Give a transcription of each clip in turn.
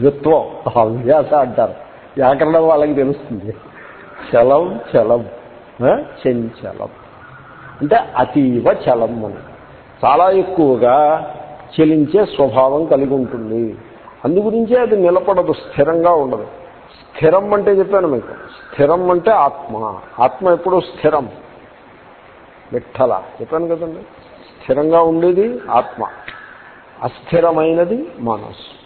ద్విత్వం అవ్యాస అంటారు. వ్యాకరణం వాళ్ళకి తెలుస్తుంది. చలం చలం. చెంచలం చంచలం అంటే అతీవ చలం అని. చాలా ఎక్కువగా చలించే స్వభావం కలిగి ఉంటుంది. అందుగురించే అది నిలబడదు స్థిరంగా ఉండదు. స్థిరం అంటే చెప్పాను మీకు. స్థిరం అంటే ఆత్మ. ఆత్మ ఎప్పుడూ స్థిరం. విఠల. చెప్పాను కదండి. స్థిరంగా ఉండేది ఆత్మ. అస్థిరమైనది మనస్సు.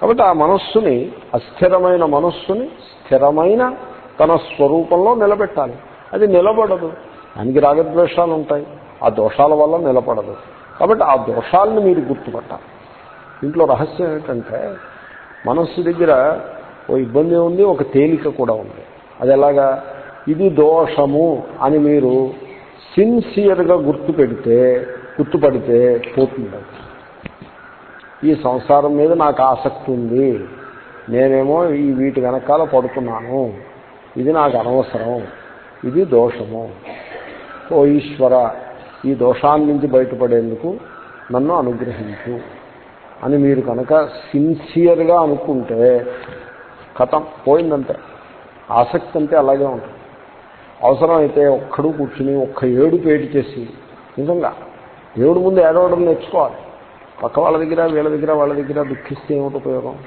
కాబట్టి ఆ మనస్సుని అస్థిరమైన మనస్సుని స్థిరమైన తన స్వరూపంలో నిలబెట్టాలి. అది నిలబడదు. దానికి రాగద్వేషాలు ఉంటాయి. ఆ దోషాల వల్ల నిలబడదు. కాబట్టి ఆ దోషాలను మీరు గుర్తుపట్టాలి. దీంట్లో రహస్యం ఏంటంటే మనస్సు దగ్గర ఓ ఇబ్బంది ఉంది ఒక తేలిక కూడా ఉంది. అది ఎలాగా? ఇది దోషము అని మీరు సిన్సియర్గా గుర్తు పెడితే గుర్తుపడితే పోతుంది అది. ఈ సంసారం మీద నాకు ఆసక్తి ఉంది. నేనేమో ఈ వీటి వెనకాల పడుతున్నాను. ఇది నాకు అనవసరం. ఇది దోషము. ఓ ఈశ్వర ఈ దోషాన్ని నుంచి బయటపడేందుకు నన్ను అనుగ్రహించు అని మీరు కనుక సిన్సియర్గా అనుకుంటే కథం పోయిందంటే ఆసక్తి అంటే అలాగే ఉంటుంది. అవసరమైతే ఒక్కడు కూర్చుని ఒక్క ఏడు పేటి చేసి నిజంగా దేవుడి ముందు ఏడవడం నేర్చుకోవాలి. పక్క వాళ్ళ దగ్గర వీళ్ళ దగ్గర వాళ్ళ దగ్గర దుఃఖిస్తే ఏమిటి ఉపయోగం?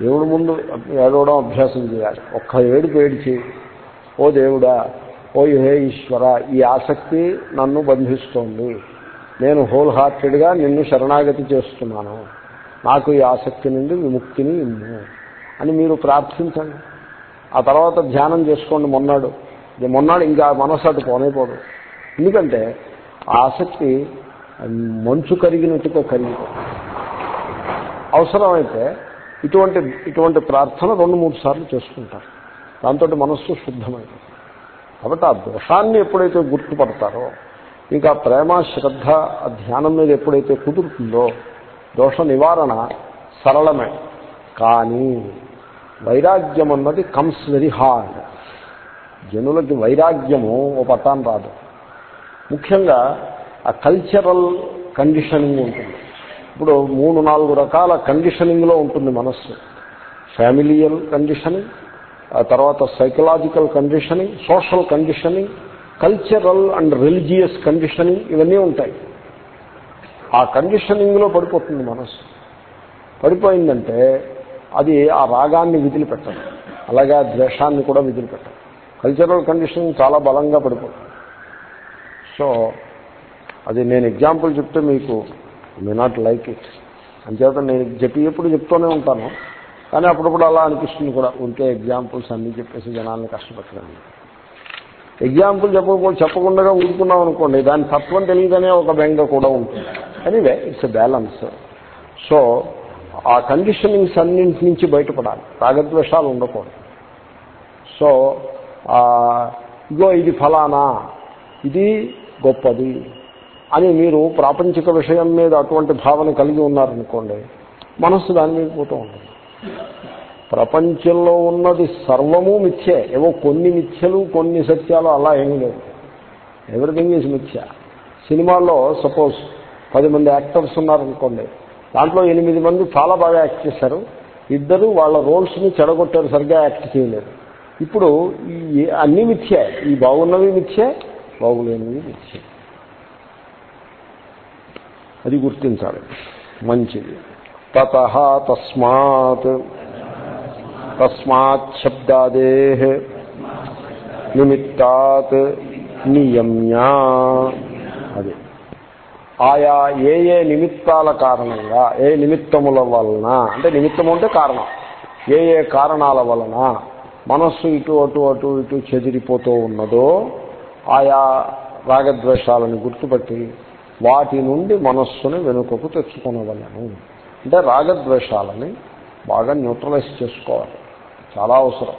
దేవుడి ముందు ఏడవడం అభ్యాసం చేయాలి. ఒక్క ఏడు పేడిచి ఓ దేవుడా ఓ హే ఈశ్వర ఈ ఆసక్తి నన్ను బంధిస్తోంది. నేను హోల్ హార్టెడ్గా నిన్ను శరణాగతి చేస్తున్నాను. నాకు ఈ ఆసక్తి నుండి విముక్తిని ఇమ్ము. అని మీరు ప్రార్థించండి. ఆ తర్వాత ధ్యానం చేసుకోండి మొన్నాడు. మొన్నాడు ఇంకా మనసు అటు పోనైపోదు ఎందుకంటే ఆ ఆసక్తి మంచు కరిగినట్టుగా కరిగిపోతుంది అవసరమైతే ఇటువంటి ఇటువంటి ప్రార్థన రెండు మూడు సార్లు చేసుకుంటారు. దాంతో మనస్సు శుద్ధమైంది. కాబట్టి ఆ దోషాన్ని ఎప్పుడైతే గుర్తుపడతారో ఇంకా ప్రేమ శ్రద్ధ ఆ ధ్యానం మీద ఎప్పుడైతే కుదురుతుందో దోష నివారణ సరళమే. కానీ వైరాగ్యం అన్నది కమ్స్ వెరీ హార్డ్ జనులకి వైరాగ్యము ఓ పట్టాన్ని రాదు. ముఖ్యంగా ఆ కల్చరల్ కండిషనింగ్ ఉంటుంది. ఇప్పుడు మూడు నాలుగు రకాల కండిషనింగ్లో ఉంటుంది మనస్సు. ఫ్యామిలియల్ కండిషనింగ్ ఆ తర్వాత psychological conditioning social conditioning cultural and religious conditioning ఇవన్నీ ఉంటాయి. ఆ కండిషనింగ్లో పడిపోతుంది మనస్సు. పడిపోయిందంటే అది ఆ రాగాన్ని విదిలిపెట్టదు. అలాగే ఆ ద్వేషాన్ని కూడా విదిలిపెట్టదు. కల్చరల్ కండిషనింగ్ చాలా బలంగా పడిపోతుంది. సో అది నేను ఎగ్జాంపుల్ చెప్తే మీకు మే నాట్ లైక్ ఇట్ అంచేత నేను చెప్పేప్పుడు చెప్తూనే ఉంటాను. కానీ అప్పుడప్పుడు అలా అనిపిస్తుంది కూడా. ఉంటే ఎగ్జాంపుల్స్ అన్నీ చెప్పేసి జనాలను కష్టపెట్టడానికి. ఎగ్జాంపుల్ చెప్పకుండా చెప్పకుండా ఊరుకున్నాం అనుకోండి దాని తత్వం తెలియదనే ఒక బెంగ కూడా ఉంటుంది. Anyway it's a balance so ఆ కండిషనింగ్స్ అన్నింటి నుంచి బయటపడాలి. రాగద్వేషాలు ఉండకూడదు. సో ఇగో ఇది ఫలానా ఇది గొప్పది. అని మీరు ప్రాపంచిక విషయం మీద అటువంటి భావన కలిగి ఉన్నారనుకోండి మనస్సు దాని మీద పోతూ ఉంటుంది. ప్రపంచంలో ఉన్నది సర్వము మిథ్యే. ఏవో కొన్ని మిథ్యలు కొన్ని సత్యాలు అలా ఏమీ లేవు ఎవ్రీథింగ్ ఈజ్ మిథ్య. సినిమాల్లో సపోజ్ పది మంది యాక్టర్స్ ఉన్నారనుకోండి దాంట్లో ఎనిమిది మంది చాలా బాగా యాక్ట్ చేశారు. ఇద్దరు వాళ్ళ రోల్స్ని చెడగొట్టారు సరిగ్గా యాక్ట్ చేయలేదు. ఇప్పుడు ఈ అన్ని మిథ్యే. ఈ బాగున్నవి మిథ్యే బాగులేనివి మిథ్యే. అది గుర్తించాలి. మంచిది. తత తస్మాత్. తస్మాత్ శబ్దాదే నిమిత్తాత్ నియమ్యా. అది. ఆయా ఏ ఏ నిమిత్తాల కారణంగా ఏ నిమిత్తముల వలన అంటే నిమిత్తము అంటే కారణం. ఏ ఏ కారణాల వలన మనస్సు ఇటు అటు అటు ఇటు చెదిరిపోతూ ఉన్నదో ఆయా రాగద్వేషాలను గుర్తుపట్టి వాటి నుండి మనస్సుని వెనుకకు తెచ్చుకునవలను. అంటే రాగద్వేషాలని బాగా న్యూట్రలైజ్ చేసుకోవాలి. చాలా అవసరం.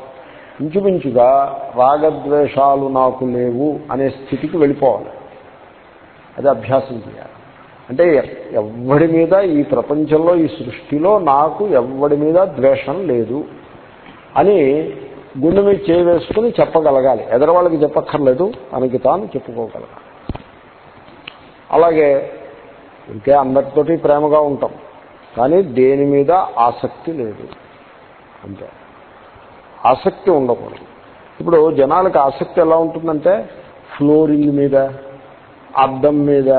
ఇంచుమించుగా రాగద్వేషాలు నాకు లేవు అనే స్థితికి వెళ్ళిపోవాలి. అది అభ్యాసం చేయాలి. అంటే ఎవ్వడి మీద ఈ ప్రపంచంలో ఈ సృష్టిలో నాకు ఎవడి మీద ద్వేషం లేదు అని గుండె మీద చేయవేసుకుని చెప్పగలగాలి. ఎదరవాళ్ళకి చెప్పక్కర్లేదు తనకి తాను చెప్పుకోగలగాలి. అలాగే ఇంకే అందరితోటి ప్రేమగా ఉంటాం. కానీ దేని మీద ఆసక్తి లేదు. అంతే. ఆసక్తి ఉండకూడదు. ఇప్పుడు జనాలకు ఆసక్తి ఎలా ఉంటుందంటే ఫ్లోరింగ్ మీద అద్దం మీద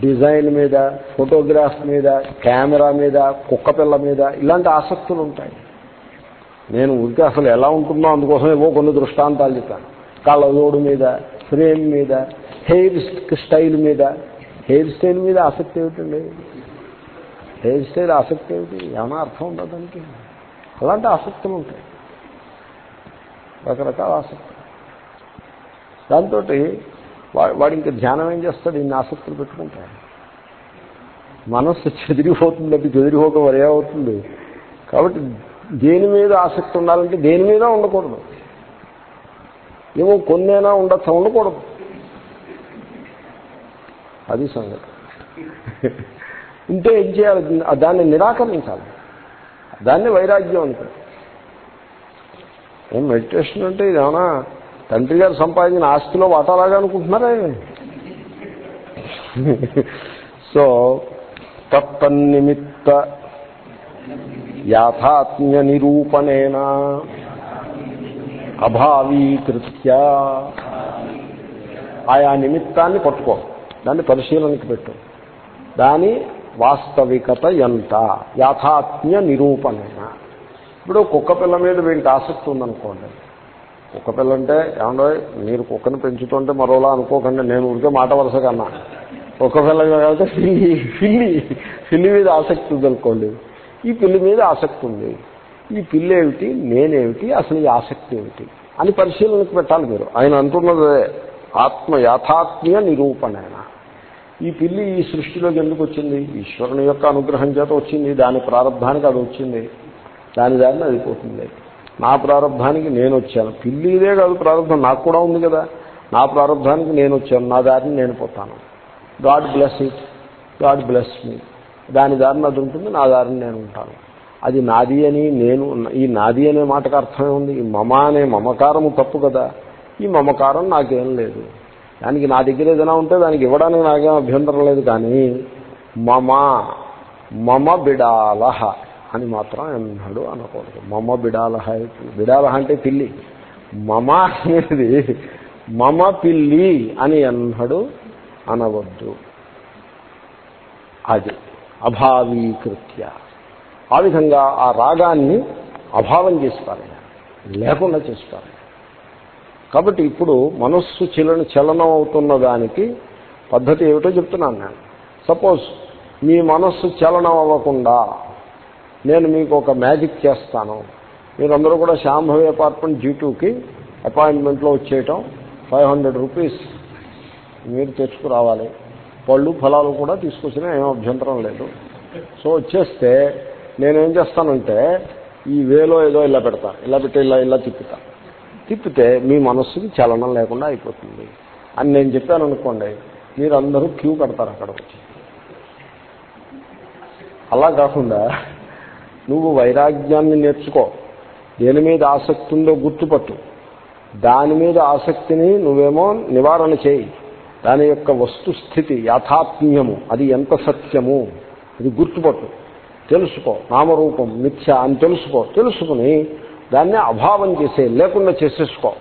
డిజైన్ మీద ఫోటోగ్రాఫ్ మీద కెమెరా మీద కుక్కపిల్ల మీద ఇలాంటి ఆసక్తులు ఉంటాయి. నేను ఊరికే అసలు ఎలా ఉంటుందో అందుకోసం ఏవో కొన్ని దృష్టాంతాలు చెప్పాను. కళ్ళజోడు మీద ఫ్రేమ్ మీద హెయిర్ స్టైల్ మీద హెయిర్ స్టైల్ మీద ఆసక్తి ఏమిటండి? హెయిర్ స్టైల్ ఆసక్తి ఏమిటి? ఏమైనా అర్థం ఉందా దానికి? అలాంటి ఆసక్తులు ఉంటాయి. రకరకాల ఆసక్తులు. దాంతో వాడు ఇంకా ధ్యానం ఏం చేస్తాడు? ఇన్ని ఆసక్తులు పెట్టుకుంటాడు. మనస్సు చెదిరిపోతుంది అది చెదిరిపోక వరే అవుతుంది. కాబట్టి దేని మీద ఆసక్తి ఉండాలంటే దేని మీద ఉండకూడదు. ఏమో కొన్నైనా ఉండొచ్చు ఉండకూడదు. అది సంగతి. ఉంటే ఏం చేయాలి? దాన్ని నిరాకరించాలి. దాన్ని వైరాగ్యం అంటారు. ఏం మెడిటేషన్ అంటే ఇదేమన్నా తండ్రి గారు సంపాదించిన ఆస్తిలో వాటాలాగా అనుకుంటున్నారా సో తత్తన్నిమిత్త యాథాత్మ్య నిరూపణేన అభావీకృత్య. ఆయా నిమిత్తాన్ని పట్టుకో. దాన్ని పరిశీలనకి పెట్టు. దాని వాస్తవికత ఎంత? యాథాత్మ్య నిరూపణ ఇప్పుడు కుక్క పిల్ల మీద వీళ్ళకి ఆసక్తి ఉందనుకోండి. కుక్క పిల్ల అంటే ఏమన్నా మీరు కుక్కను పెంచుతుంటే మరోలా అనుకోకండి నేను ఊరికే మాట వరుస కన్నా. కుక్క పిల్ల కాబట్టి పిల్లి పిల్లి పిల్లి మీద ఆసక్తి ఉందనుకోండి. ఈ పిల్లి మీద ఆసక్తి ఉంది. ఈ పిల్లి ఏమిటి? నేనేమిటి? అసలు ఈ ఆసక్తి ఏమిటి? అని పరిశీలనకు పెట్టాలి మీరు. ఆయన అంటున్నదే ఆత్మ యాథాత్మ్య నిరూపణైన. ఈ పిల్లి ఈ సృష్టిలోకి ఎందుకు వచ్చింది? ఈశ్వరుని యొక్క అనుగ్రహం చేత వచ్చింది దాని ప్రారంభానికి అది వచ్చింది. దాని దారిని అది పోతుంది నా ప్రారంభానికి నేను వచ్చాను. పిల్లిదే కాదు ప్రారంభం నాకు కూడా ఉంది కదా. నా ప్రారంభానికి నేను వచ్చాను నా దారిని నేను పోతాను. God bless it God bless me. దాని దారిని అది ఉంటుంది నా దారిని నేను ఉంటాను. అది నాది అని నేను ఈ నాది అనే మాటకు అర్థమే ఉంది. ఈ మమ అనే మమకారము తప్పు కదా. ఈ మమకారం నాకేం లేదు. దానికి నా దగ్గర ఏదైనా ఉంటే దానికి ఇవ్వడానికి నాకేం అభ్యంతరం లేదు కానీ మమ మమ బిడాలహ అని మాత్రం అన్నాడు అనకూడదు. మమ బిడాలహ బిడాలహ అంటే పిల్లి. మమ అనేది మమ పిల్లి అని అన్నాడు అనవద్దు. అది అభావీకృత్య. ఆ విధంగా ఆ రాగాన్ని అభావం చేస్తారు లేకుండా చేస్తారు కాబట్టి ఇప్పుడు మనస్సు చలన చలనం అవుతున్న దానికి పద్ధతి ఏమిటో చెప్తున్నాను నేను. సపోజ్ మీ మనస్సు చలనం అవ్వకుండా నేను మీకు ఒక మ్యాజిక్ చేస్తాను. మీరందరూ కూడా శాంభవి అపార్ట్మెంట్ జీ టూకి అపాయింట్మెంట్లో వచ్చేయటం ఫైవ్ హండ్రెడ్ రూపీస్ మీరు తెచ్చుకురావాలి. పళ్ళు ఫలాలు కూడా తీసుకొచ్చినా ఏం అభ్యంతరం లేదు. సో వచ్చేస్తే నేనేం చేస్తానంటే ఈ వేలో ఏదో ఇలా పెడతా. ఇలా పెట్టి ఇలా ఇలా తిప్పుతా. తిప్పితే మీ మనస్సుకి చలనం లేకుండా అయిపోతుంది. అని నేను చెప్పాను అనుకోండి మీరందరూ క్యూ కడతారు అక్కడ వచ్చి. అలా కాకుండా నువ్వు వైరాగ్యాన్ని నేర్చుకో. దేని మీద ఆసక్తి ఉందో గుర్తుపట్టు. దాని మీద ఆసక్తిని నువ్వేమో నివారణ చేయి. దాని యొక్క వస్తుస్థితి యాథాత్మ్యము అది ఎంత సత్యము అది గుర్తుపట్టు. తెలుసుకో నామరూపం మిథ్య అని తెలుసుకో. తెలుసుకుని దాన్నే అభావం చేసే లేకుండా చేసేసుకో.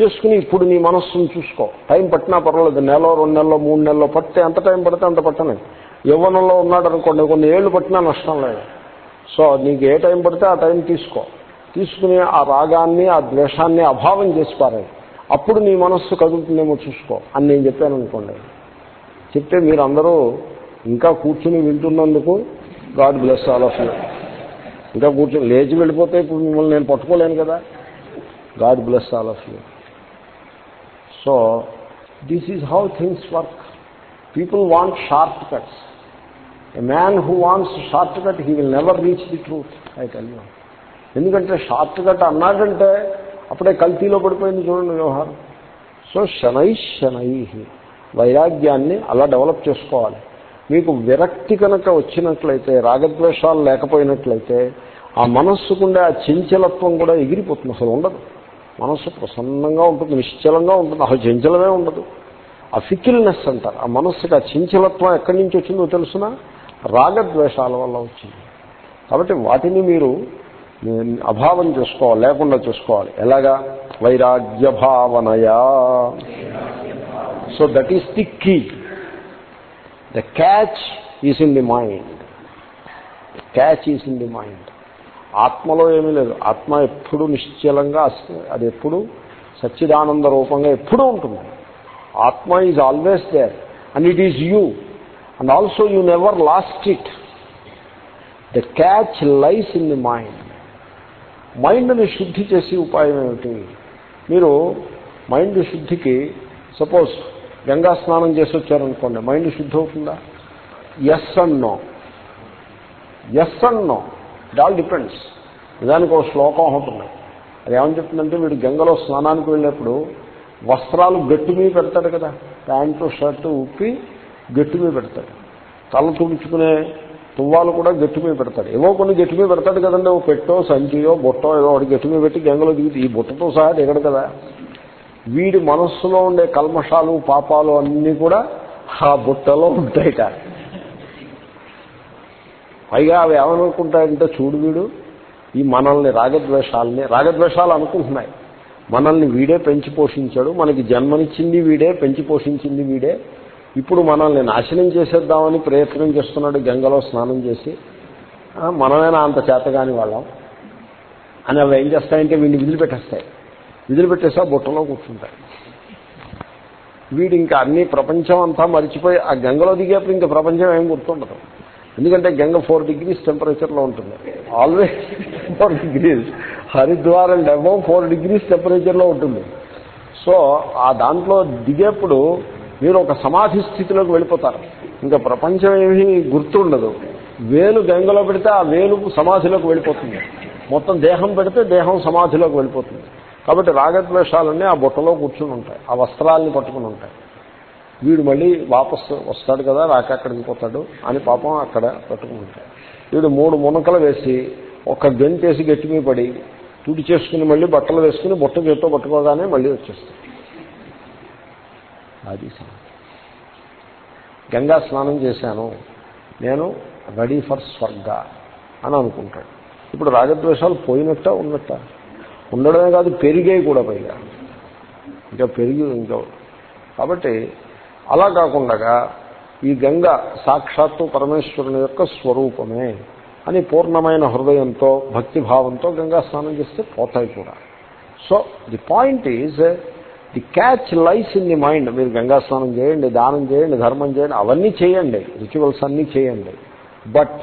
చేసుకుని ఇప్పుడు నీ మనస్సును చూసుకో. టైం పట్టినా పర్వాలేదు. నెల రెండు నెలలో మూడు నెలలో పట్టే ఎంత టైం పడితే అంత పట్టనే. యవ్వనంలో ఉన్నాడు అనుకోండి కొన్ని ఏళ్ళు పట్టినా నష్టం లేదు. సో నీకు ఏ టైం పడితే ఆ టైం తీసుకో. తీసుకుని ఆ రాగాన్ని ఆ ద్వేషాన్ని అభావం చేసి పారాయి. అప్పుడు నీ మనస్సు కదులుతుందేమో చూసుకో. అని నేను చెప్పాను అనుకోండి చెప్తే మీరందరూ ఇంకా కూర్చుని వింటున్నందుకు God bless all of you. ఇంకా కూర్చొని లేచి వెళ్ళిపోతే ఇప్పుడు మిమ్మల్ని నేను పట్టుకోలేను కదా? God bless all of you so this is how things work people want short cuts a man who wants short cut he will never reach the truth I tell you ఎందుకంటే షార్ట్ కట్ అన్నాడంటే అప్పుడే కల్తీలో పడిపోయింది చూడండి వ్యవహారం. So శనై శనై. వైరాగ్యాన్ని అలా డెవలప్ చేసుకోవాలి. మీకు విరక్తి కనుక వచ్చినట్లయితే రాగద్వేషాలు లేకపోయినట్లయితే ఆ మనస్సుకుండే ఆ చంచలత్వం కూడా ఎగిరిపోతుంది. అసలు ఉండదు. మనస్సు ప్రసన్నంగా ఉంటుంది నిశ్చలంగా ఉంటుంది. అసలు చంచలమే ఉండదు. ఆ ఫికిల్నెస్ అంటారు. ఆ మనస్సుకి ఆ చంచలత్వం ఎక్కడి నుంచి వచ్చిందో తెలుసిన? రాగద్వేషాల వల్ల వచ్చింది. కాబట్టి వాటిని మీరు అభావం చేసుకోవాలి లేకుండా చేసుకోవాలి. ఎలాగా? వైరాగ్య భావనయా so that is the key the catch is in the mind catch is in the mind ఆత్మలో ఏమీ లేదు. ఆత్మ ఎప్పుడు నిశ్చలంగా అది ఎప్పుడు సచ్చిదానంద రూపంగా ఎప్పుడూ ఉంటుంది. ఆత్మ is always there and it is you and also you never lost it the catch lies in the mind మైండ్ని శుద్ధి చేసే ఉపాయం ఏమిటి? మీరు మైండ్ శుద్ధికి సపోజ్ గంగా స్నానం చేసి వచ్చారనుకోండి మైండ్ శుద్ధి అవుతుందా yes and no yes and no it all depends నిజానికి ఒక శ్లోకం ఉంటుంది అది ఏమని చెప్తుందంటే వీడు గంగలో స్నానానికి వెళ్ళేప్పుడు వస్త్రాలు గట్టి మీద పెడతాడు కదా. ప్యాంటు షర్టు ఉప్పి గట్టి మీద పెడతాడు. తల తుడుచుకునే తువ్వాలు కూడా గట్టి మీద పెడతాడు. ఏవో కొన్ని గట్టి మీద పెడతాడు కదండి ఓ పెట్టో సంచియో బుట్టో ఏదో ఒకటి గట్టి మీద పెట్టి గంగలో దిగుతుంది ఈ బుట్టతో సహా దిగడు కదా. వీడి మనస్సులో ఉండే కల్మషాలు పాపాలు అన్నీ కూడా ఆ బుట్టలో ఉంటాయిట. పైగా అవి ఏమనుకుంటాయంటే చూడు వీడు ఈ మనల్ని రాగద్వేషాలని రాగద్వేషాలు అనుకుంటున్నాయి. మనల్ని వీడే పెంచి పోషించాడు మనకి జన్మనిచ్చింది వీడే పెంచి పోషించింది వీడే. ఇప్పుడు మనల్ని నాశనం చేసేద్దామని ప్రయత్నం చేస్తున్నాడు గంగలో స్నానం చేసి. మనమేనా అంత చేతగాని వాళ్ళం? అని అవి ఏం చేస్తాయంటే వీడిని విదిలిపెట్టేస్తాయి. విదిలిపెట్టేసి ఆ బుట్టలో కూర్చుంటాయి. వీడు ఇంకా అన్ని ప్రపంచం అంతా మర్చిపోయి ఆ గంగలో దిగేప్పుడు ఇంకా ప్రపంచం ఏం గుర్తుండదు. ఎందుకంటే గంగ ఫోర్ డిగ్రీస్ టెంపరేచర్లో ఉంటుంది. Always four degrees. Haridwar and above four degrees టెంపరేచర్లో ఉంటుంది. సో ఆ దాంట్లో దిగేప్పుడు మీరు ఒక సమాధి స్థితిలోకి వెళ్ళిపోతారు. ఇంకా ప్రపంచం ఏమీ గుర్తుండదు. వేలు గంగలో పెడితే ఆ వేలు సమాధిలోకి వెళ్ళిపోతుంది. మొత్తం దేహం పెడితే దేహం సమాధిలోకి వెళ్ళిపోతుంది. కాబట్టి రాగద్వేషాలన్నీ ఆ బుట్టలో కూర్చుని ఉంటాయి ఆ వస్త్రాలని పట్టుకుని ఉంటాయి. వీడు మళ్ళీ వాపస్ వస్తాడు కదా రాకక్కడికి పోతాడు అని పాపం అక్కడ పట్టుకుని ఉంటాయి. వీడు మూడు మునకలు వేసి ఒక గంటేసి గట్టి మీద పడి తుడి చేసుకుని మళ్ళీ బట్టలు వేసుకుని బుట్ట చేత్తో పట్టుకోగానే మళ్ళీ వచ్చేస్తాడు. అది గంగా స్నానం చేశాను నేను రెడీ ఫర్ స్వర్గ అని అనుకుంటాడు. ఇప్పుడు రాగద్వేషాలు పోయినట్ట ఉన్నట్ట? ఉండడమే కాదు పెరిగాయి కూడా పైగా. ఇంకా పెరిగి ఇంకా కాబట్టి అలా కాకుండా ఈ గంగ సాక్షాత్తు పరమేశ్వరుని యొక్క స్వరూపమే అని పూర్ణమైన హృదయంతో భక్తిభావంతో గంగా స్నానం చేస్తే పోతాయి కూడా. So the point is the catch lies in the mind మీరు గంగా స్నానం చేయండి దానం చేయండి ధర్మం చేయండి అవన్నీ చేయండి రిచువల్స్ అన్నీ చేయండి. బట్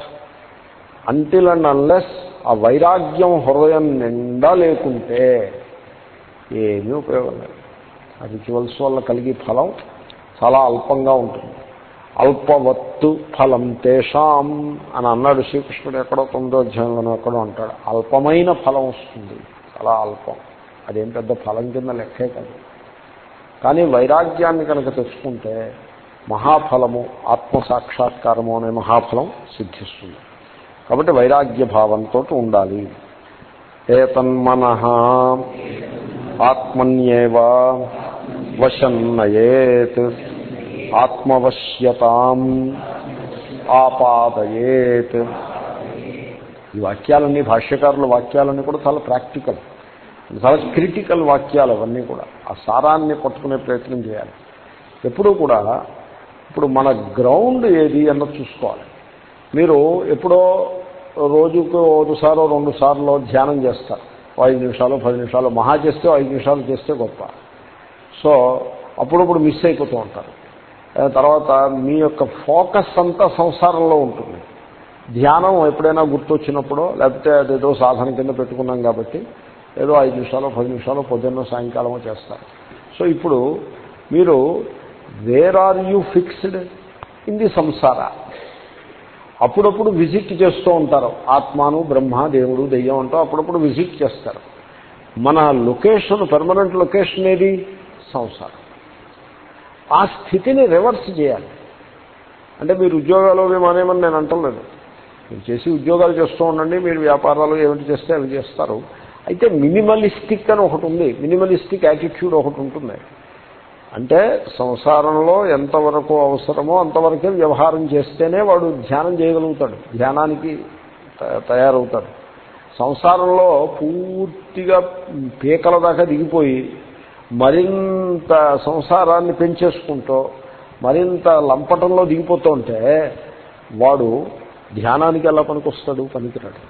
అంటిల్ అండ్ అన్లెస్ ఆ వైరాగ్యం హృదయం నిండా లేకుంటే ఏమీ ఉపయోగం లేదు. ఆ రిచువల్స్ వల్ల కలిగే ఫలం చాలా అల్పంగా ఉంటుంది. అల్పవత్తు ఫలం తేషాం అని అన్నాడు శ్రీకృష్ణుడు ఎక్కడో తొమ్మిదో అధ్యాయంలోనో ఎక్కడో అంటాడు. అల్పమైన ఫలం వస్తుంది. చాలా అల్పం. అదేం పెద్ద ఫలం కింద లెక్కే కాదు. కానీ వైరాగ్యాన్ని కనుక తెచ్చుకుంటే మహాఫలము ఆత్మసాక్షాత్కారము అనే మహాఫలం సిద్ధిస్తుంది. కాబట్టి వైరాగ్య భావంతో ఉండాలి ఏతన్మన ఆత్మన్యేవ వశన్నయేత్ ఆత్మవశ్యతాం ఆపాదయేత్. ఈ వాక్యాలన్నీ భాష్యకారుల వాక్యాలన్నీ కూడా చాలా ప్రాక్టికల్. చాలా క్రిటికల్ వాక్యాలు అవన్నీ కూడా. ఆ సారాన్ని పట్టుకునే ప్రయత్నం చేయాలి. ఎప్పుడూ కూడా ఇప్పుడు మన గ్రౌండ్ ఏది అన్నది చూసుకోవాలి. మీరు ఎప్పుడో రోజుకు ఒకసారో రెండు సార్లు ధ్యానం చేస్తారు ఐదు నిమిషాలు పది నిమిషాలు మహా చేస్తే ఐదు నిమిషాలు చేస్తే గొప్ప. సో అప్పుడప్పుడు మిస్ అయిపోతూ ఉంటారు. తర్వాత మీ యొక్క ఫోకస్ అంతా సంసారంలో ఉంటుంది. ధ్యానం ఎప్పుడైనా గుర్తొచ్చినప్పుడో లేకపోతే అదేదో సాధన కింద పెట్టుకున్నాం కాబట్టి ఏదో ఐదు నిమిషాలు పది నిమిషాలు పొద్దున్న సాయంకాలమో చేస్తారు. సో ఇప్పుడు మీరు where are you fixed in the సంసార అప్పుడప్పుడు విజిట్ చేస్తూ ఉంటారు. ఆత్మాను బ్రహ్మ దేవుడు దెయ్యం అంటూ అప్పుడప్పుడు విజిట్ చేస్తారు. మన లొకేషన్ పర్మనెంట్ లొకేషన్ ఏది? సంసారం. ఆ స్థితిని రివర్స్ చేయాలి. అంటే మీరు ఉద్యోగాలు మానేమని నేను అంటలేదు. మీరు చేసి ఉద్యోగాలు చేస్తూ ఉండండి మీరు వ్యాపారాలు ఏమిటి చేస్తే అవి చేస్తారు. అయితే మినిమలిస్టిక్ అని ఒకటి ఉంది. మినిమలిస్టిక్ యాటిట్యూడ్ ఒకటి ఉంటుంది. అంటే సంసారంలో ఎంతవరకు అవసరమో అంతవరకే వ్యవహారం చేస్తేనే వాడు ధ్యానం చేయగలుగుతాడు. ధ్యానానికి తయారవుతాడు. సంసారంలో పూర్తిగా పీకల దాకా దిగిపోయి మరింత సంసారాన్ని పెంచేసుకుంటూ మరింత లంపటంలో దిగిపోతూ ఉంటే వాడు ధ్యానానికి ఎలా పనికొస్తాడు? పనికిరాడు.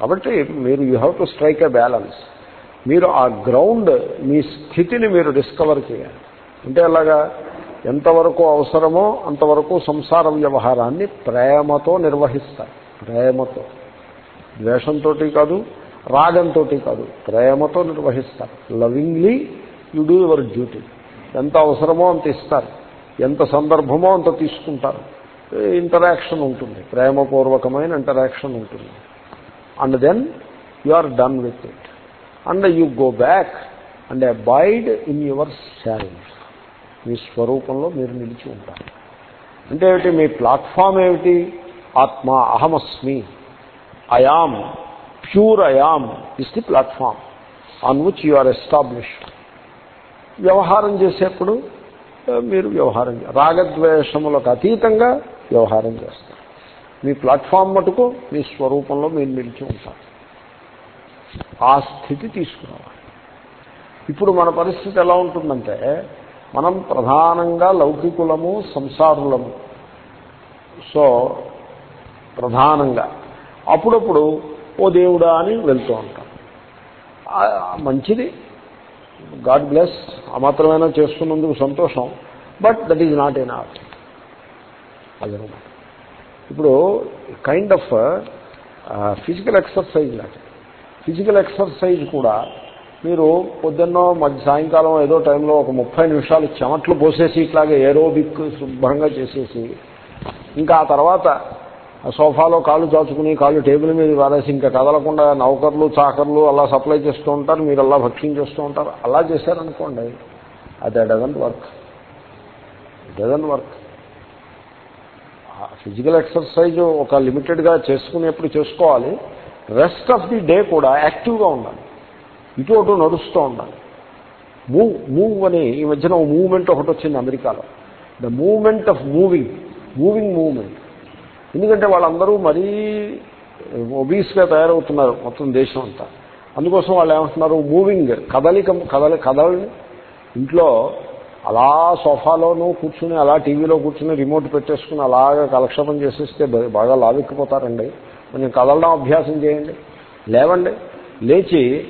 కాబట్టి మీరు you have to strike a balance మీరు ఆ గ్రౌండ్ మీ స్థితిని మీరు డిస్కవర్ చేయాలి. అంటే అలాగా ఎంతవరకు అవసరమో అంతవరకు సంసార వ్యవహారాన్ని ప్రేమతో నిర్వహిస్తారు. ప్రేమతో. ద్వేషంతో కాదు రాగంతో కాదు ప్రేమతో నిర్వహిస్తారు. Lovingly you do your duty. ఎంత అవసరమో అంత ఇస్తారు. ఎంత సందర్భమో అంత తీసుకుంటారు. ఇంటరాక్షన్ ఉంటుంది. ప్రేమపూర్వకమైన ఇంటరాక్షన్ ఉంటుంది. And then you are done with it. And you go back and abide in yourself మీ స్వరూపంలో మీరు నిలిచి ఉంటారు. అంటే ఏమిటి? మీ ప్లాట్ఫామ్ ఏమిటి? ఆత్మ అహమస్మి. I am pure I am is the platform on which you are established వ్యవహారం చేసేప్పుడు మీరు వ్యవహారం రాగద్వేషములకు అతీతంగా వ్యవహారం చేస్తారు. మీ ప్లాట్ఫామ్ మటుకు మీ స్వరూపంలో మీరు నిలిచి ఉంటారు. ఆ స్థితి తీసుకురావాలి. ఇప్పుడు మన పరిస్థితి ఎలా ఉంటుందంటే మనం ప్రధానంగా లౌకికులము సంసారులము. సో ప్రధానంగా. అప్పుడప్పుడు ఓ దేవుడా అని వెళ్తూ ఉంటాం. మంచిది. God bless. ఆ మాత్రమైనా చేస్తున్నందుకు సంతోషం. But that is not an art. అదనమాట. ఇప్పుడు కైండ్ ఆఫ్ ఫిజికల్ ఎక్సర్సైజ్ లాంటి ఫిజికల్ ఎక్సర్సైజ్ కూడా మీరు పొద్దున్నో మధ్య సాయంకాలం ఏదో టైంలో ఒక ముప్పై నిమిషాలు చెమట్లు పోసేసి ఇట్లాగే ఏరోబిక్ శుభ్రంగా చేసేసి ఇంకా ఆ తర్వాత సోఫాలో కాళ్ళు చాచుకుని కాళ్ళు టేబుల్ మీద వారేసి ఇంకా కదలకుండా నౌకర్లు చాకర్లు అలా సప్లై చేస్తూ ఉంటారు మీరు అలా భక్ష్యం చేస్తూ ఉంటారు. అలా చేశారనుకోండి అది doesn't work. Doesn't work. Physical exercise ఒక లిమిటెడ్గా చేసుకునేప్పుడు చేసుకోవాలి. రెస్ట్ ఆఫ్ ది డే కూడా యాక్టివ్గా ఉండాలి. ఇటు అటు నడుస్తూ ఉండాలి. మూవ్ మూవ్ అని ఈ మధ్యన మూవ్మెంట్ ఒకటి వచ్చింది అమెరికాలో. The movement of moving moving movement. ఎందుకంటే వాళ్ళందరూ మరీ ఒబీస్గా తయారవుతున్నారు మొత్తం దేశం అంతా. అందుకోసం వాళ్ళు ఏమంటున్నారు? మూవింగ్ కదలిక కదలి కదలని. ఇంట్లో అలా సోఫాలోనూ కూర్చుని అలా టీవీలో కూర్చుని రిమోట్ పెట్టేసుకుని అలాగా కలక్షేపం చేసేస్తే బాగా లావెక్కిపోతారండి. కొంచెం కదలడం అభ్యాసం చేయండి. లేవండి. లేచి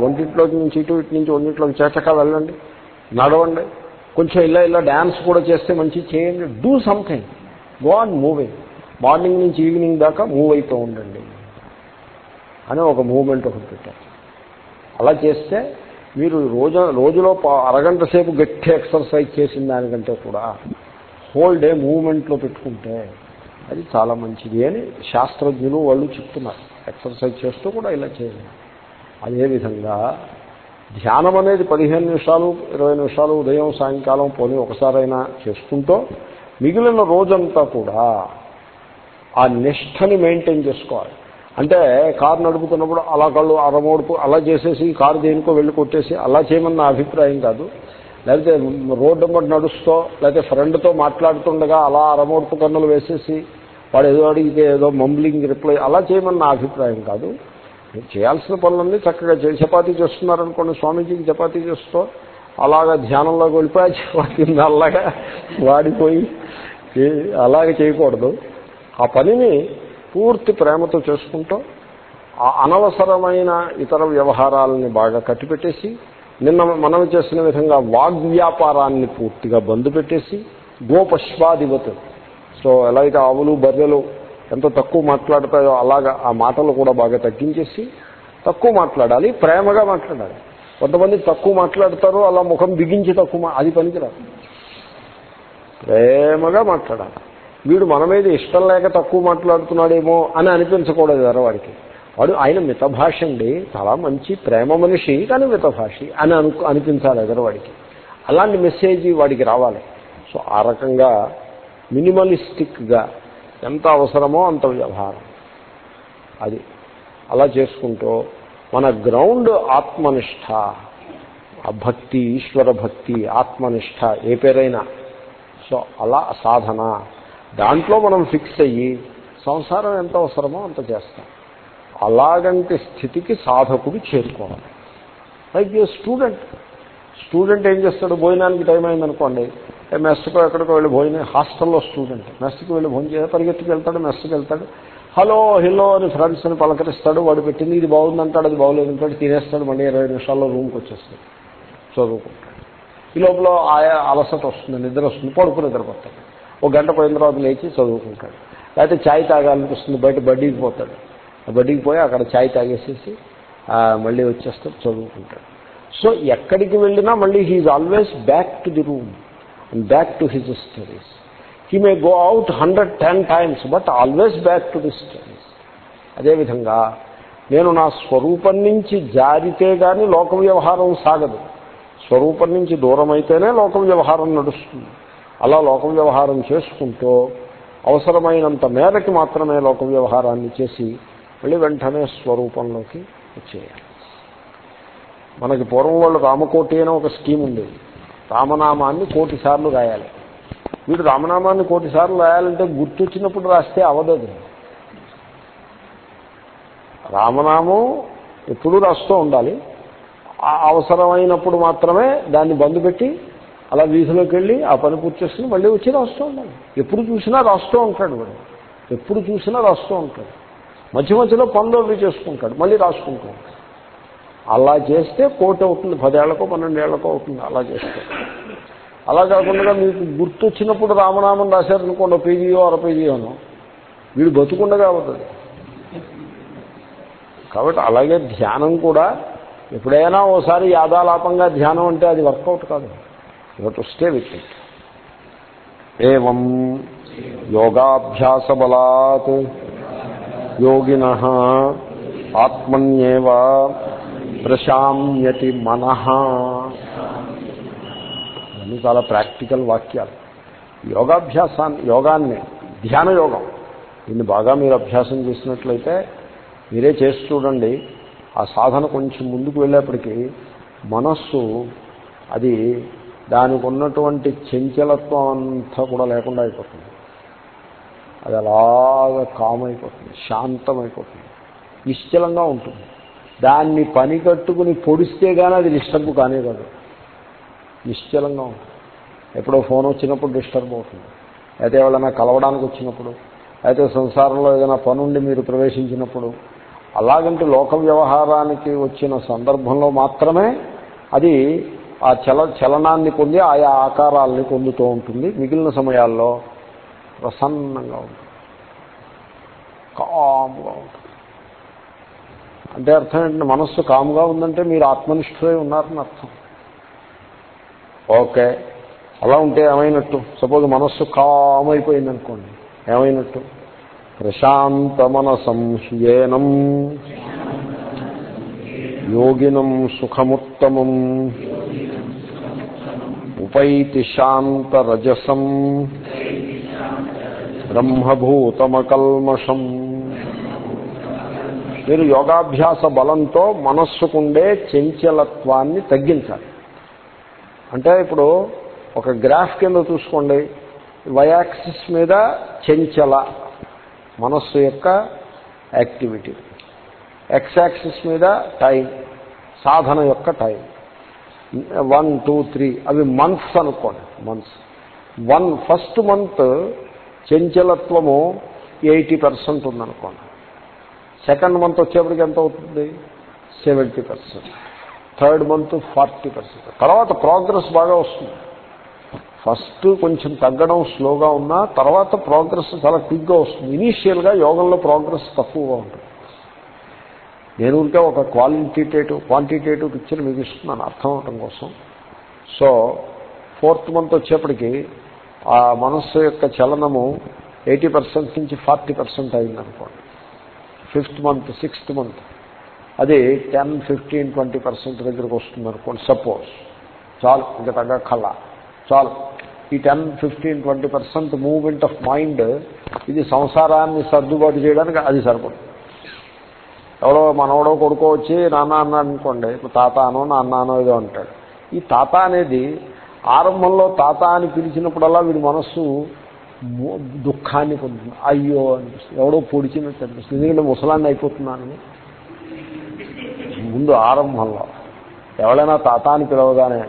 ఒంటింట్లోకి నుంచి ఇటు ఇటు నుంచి ఒంటింట్లోకి చేతక వెళ్ళండి. నడవండి. కొంచెం ఇలా ఇలా డ్యాన్స్ కూడా చేస్తే మంచి చేయండి do something go on moving morning నుంచి ఈవినింగ్ దాకా మూవ్ అవుతూ ఉండండి. అని ఒక మూవ్మెంట్ ఒకటి పెట్టారు. అలా చేస్తే మీరు రోజు రోజులో అరగంట సేపు గట్టి ఎక్సర్సైజ్ చేసిన దానికంటే కూడా హోల్ డే మూవ్మెంట్లో పెట్టుకుంటే అది చాలా మంచిది అని శాస్త్రజ్ఞులు వాళ్ళు చెప్తున్నారు. ఎక్సర్సైజ్ చేస్తూ కూడా ఇలా చేయాలి. అదేవిధంగా ధ్యానం అనేది పదిహేను నిమిషాలు ఇరవై నిమిషాలు ఉదయం సాయంకాలం పోనీ ఒకసారైనా చేసుకుంటూ మిగిలిన రోజంతా కూడా ఆ నిష్టని మెయింటైన్ చేసుకోవాలి. అంటే కారు నడుపుతున్నప్పుడు అలా కళ్ళు అరమోడుపు అలా చేసేసి కారు దేనికో వెళ్ళి కొట్టేసి అలా చేయమన్న అభిప్రాయం కాదు. లేకపోతే రోడ్డు బట్టి నడుస్తూ లేకపోతే ఫ్రెండ్తో మాట్లాడుతుండగా అలా అరమోడుపు కన్నులు వేసేసి వాడు ఏదో అడిగితే ఏదో మంబ్లింగ్ రిప్లై అలా చేయమన్న అభిప్రాయం కాదు. చేయాల్సిన పనులన్నీ చక్కగా చపాతీ చేస్తున్నారనుకోండి స్వామీజీకి చపాతీ చేస్తూ. అలాగా ధ్యానంలోకి వెళ్ళిపోయి చపాతీ అలాగా వాడిపోయి అలాగే చేయకూడదు. ఆ పనిని పూర్తి ప్రేమతో చేసుకుంటూ ఆ అనవసరమైన ఇతర వ్యవహారాలని బాగా కట్టిపెట్టేసి నిన్న మనం చేసిన విధంగా వాగ్వ్యాపారాన్ని పూర్తిగా బంద్ పెట్టేసి గోపశ్వాదివత్. సో ఎలా అయితే ఆవులు బర్రెలు ఎంత తక్కువ మాట్లాడతాయో అలాగా ఆ మాటలు కూడా బాగా తగ్గించేసి తక్కువ మాట్లాడాలి ప్రేమగా మాట్లాడాలి. కొంతమంది తక్కువ మాట్లాడతారు అలా ముఖం బిగించి తక్కువ అది పనికిరాదు. ప్రేమగా మాట్లాడాలి. వీడు మన మీద ఇష్టం లేక తక్కువ మాట్లాడుతున్నాడేమో అని అనిపించకూడదు ఎదరవాడికి వాడు ఆయన మితభాష అండి. చాలా మంచి ప్రేమ మనిషి కానీ మితభాషి అని అను అనిపించాలి ఎదరవాడికి అలాంటి మెసేజ్ వాడికి రావాలి. సో ఆ రకంగా మినిమలిస్టిక్గా ఎంత అవసరమో అంత వ్యవహారం. అది. అలా చేసుకుంటూ మన గ్రౌండ్ ఆత్మనిష్ట ఆ భక్తి ఈశ్వర భక్తి ఆత్మనిష్ట ఏ పేరైనా. సో అలా సాధన. దాంట్లో మనం ఫిక్స్ అయ్యి సంసారం ఎంత అవసరమో అంత చేస్తాం. అలాగంటి స్థితికి సాధకుడు చేరుకోవాలి. లైక్ ఏ స్టూడెంట్. స్టూడెంట్ ఏం చేస్తాడు? భోజనానికి టైం అయిందనుకోండి. ఏ మెస్సుకో ఎక్కడికో వెళ్ళి భోజనం హాస్టల్లో స్టూడెంట్. మెస్కి వెళ్ళి భోజనం చేసి పరిగెత్తుకు వెళ్తాడు మెస్కి వెళ్తాడు. హలో హిలో అని ఫ్రెండ్స్ని పలకరిస్తాడు. వాడు పెట్టింది ఇది బాగుందంటాడు అది బాగోలేదు అంటాడు. తినేస్తాడు మళ్ళీ ఇరవై నిమిషాల్లో రూమ్కి వచ్చేస్తాడు. చదువుకుంటాడు. ఈ లోపల ఆయా అలసట వస్తుంది నిద్ర వస్తుంది. పడుకుని నిద్రపోతాడు. ఒక గంట పోయిన తర్వాత లేచి చదువుకుంటాడు. లేకపోతే ఛాయ్ తాగాలనిపిస్తుంది బయట బడ్డీకి పోతాడు. బడ్డీకి పోయి అక్కడ ఛాయ్ తాగేసేసి మళ్ళీ వచ్చేస్తాడు చదువుకుంటాడు. సో ఎక్కడికి వెళ్ళినా మళ్ళీ he always back to the room and back to his studies he may go out hundred ten times but always back to the studies అదేవిధంగా నేను నా స్వరూపం నుంచి జారితే కానీ లోక వ్యవహారం సాగదు. స్వరూపం నుంచి దూరం అయితేనే లోక వ్యవహారం నడుస్తుంది. అలా లోక వ్యవహారం చేసుకుంటూ అవసరమైనంత మేరకి మాత్రమే లోక వ్యవహారాన్ని చేసి మళ్ళీ వెంటనే స్వరూపంలోకి వచ్చేయాలి. మనకి పూర్వం వాళ్ళు రామకోటి అనే ఒక స్కీమ్ ఉండేది. రామనామాన్ని కోటి సార్లు రాయాలి. వీడు రామనామాన్ని కోటి సార్లు రాయాలంటే గుర్తొచ్చినప్పుడు రాస్తే అవదదు రామనామం ఎప్పుడూ రాస్తూ ఉండాలి. అవసరమైనప్పుడు మాత్రమే దాన్ని బంధు పెట్టి అలా వీధిలోకి వెళ్ళి ఆ పని పూర్తి చేసుకుని మళ్ళీ వచ్చి రాస్తూ ఉండాలి. ఎప్పుడు చూసినా రాస్తూ ఉంటాడు వాడు. ఎప్పుడు చూసినా రాస్తూ ఉంటాడు. మధ్య మధ్యలో పనులు అవి చేసుకుంటాడు. మళ్ళీ రాసుకుంటాడు. అలా చేస్తే కోటి అవుతుంది పదేళ్ళకో పన్నెండేళ్ళకో అవుతుంది అలా చేస్తే. అలా కాకుండా మీకు గుర్తొచ్చినప్పుడు రామనామం రాశారనుకోండి పేజీయో అర పేజీయోనో. వీడు బతుకుండగా అవుతుంది కాబట్టి అలాగే ధ్యానం కూడా ఎప్పుడైనా ఓసారి యాదాలాపంగా ధ్యానం అంటే అది వర్కౌట్ కాదు. టు స్టే విత్ ఇట్ ఏం యోగాభ్యాస బలాత్ యోగిన ఆత్మన్యేవా ప్రశామ్యతి మనహ అన్నీ చాలా ప్రాక్టికల్ వాక్యాలు. యోగాభ్యాసాన్ని యోగాన్ని ధ్యాన యోగం. దీన్ని బాగా మీరు అభ్యాసం చేసినట్లయితే మీరే చేసి చూడండి. ఆ సాధన కొంచెం ముందుకు వెళ్ళేప్పటికీ మనస్సు అది దానికి ఉన్నటువంటి చంచలత్వం అంతా కూడా లేకుండా అయిపోతుంది. అది అలాగా కామ్ అయిపోతుంది శాంతమైపోతుంది నిశ్చలంగా ఉంటుంది. దాన్ని పని కట్టుకుని పొడిస్తే కానీ అది డిస్టర్బ్ కానే కాదు. నిశ్చలంగా ఉంటుంది. ఎప్పుడో ఫోన్ వచ్చినప్పుడు డిస్టర్బ్ అవుతుంది. అయితే ఎవరైనా కలవడానికి వచ్చినప్పుడు అయితే సంసారంలో ఏదైనా పనుండి మీరు ప్రవేశించినప్పుడు అలాగంటే లోక వ్యవహారానికి వచ్చిన సందర్భంలో మాత్రమే అది ఆ చల చలనాన్ని పొంది ఆయా ఆకారాలని పొందుతూ ఉంటుంది. మిగిలిన సమయాల్లో ప్రసన్నంగా ఉంటుంది. కామ్గా ఉంటుంది. అంటే అర్థం ఏంటంటే మనస్సు కాముగా ఉందంటే మీరు ఆత్మనిష్ఠులై ఉన్నారని అర్థం. ఓకే. అలా ఉంటే ఏమైనట్టు? సపోజ్ మనస్సు కామైపోయింది అనుకోండి ఏమైనట్టు? ప్రశాంత మనసంహ్యేనం యోగినం సుఖముత్తమం ఉపైతి శాంతరజసం బ్రహ్మభూతమకల్మషం. మీరు యోగాభ్యాస బలంతో మనస్సుకుండే చెంచలత్వాన్ని తగ్గించాలి. అంటే ఇప్పుడు ఒక గ్రాఫ్ కింద చూసుకోండి. వయాక్సిస్ మీద చెంచల మనస్సు యొక్క యాక్టివిటీ. ఎక్సాక్సిస్ మీద టైం సాధన యొక్క టైం. వన్ టూ త్రీ అవి మంత్స్ అనుకోండి మంత్స్ వన్ ఫస్ట్ మంత్ చెంచలత్వము ఎయిటీ పర్సెంట్ ఉందనుకోండి. సెకండ్ మంత్ వచ్చేప్పటికి ఎంత అవుతుంది? Seventy percent. Third month forty percent. తర్వాత ప్రోగ్రెస్ బాగా వస్తుంది. ఫస్ట్ కొంచెం తగ్గడం స్లోగా ఉన్నా తర్వాత ప్రోగ్రెస్ చాలా క్విక్గా వస్తుంది. ఇనీషియల్గా యోగంలో ప్రోగ్రెస్ తక్కువగా ఉంటుంది. నేను ఉంటే ఒక క్వాలిటేటివ్ క్వాంటిటేటివ్ పిక్చర్ మీకు ఇస్తున్నాను. అర్థం అవటం కోసం. సో ఫోర్త్ మంత్ వచ్చేప్పటికి ఆ మనస్సు యొక్క చలనము ఎయిటీ పర్సెంట్ నుంచి ఫార్టీ పర్సెంట్ అయిందనుకోండి. Fifth month sixth month. అది టెన్ ఫిఫ్టీన్ ట్వంటీ పర్సెంట్ దగ్గరకు వస్తుంది అనుకోండి సపోజ్ చాలు ఇంకా తగ్గ కళ చాలు. ఈ ten fifteen twenty percent movement of mind ఇది సంసారాన్ని సర్దుబాటు చేయడానికి అది సరిపడుతుంది ఎవడో మనవడో కొడుకో వచ్చి నాన్న అన్నాడు అనుకోండి తాత అనో నాన్న అనో ఏదో అంటాడు. ఈ తాత అనేది ఆరంభంలో తాత అని పిలిచినప్పుడల్లా వీడి మనస్సు దుఃఖాన్ని పొందుతుంది. అయ్యో అనిపిస్తుంది. ఎవడో పొడిచినట్టు అనిపిస్తుంది. ఎందుకంటే ముసలాన్ని అయిపోతున్నానని ముందు ఆరంభంలో ఎవడైనా తాత అని పిలవగానే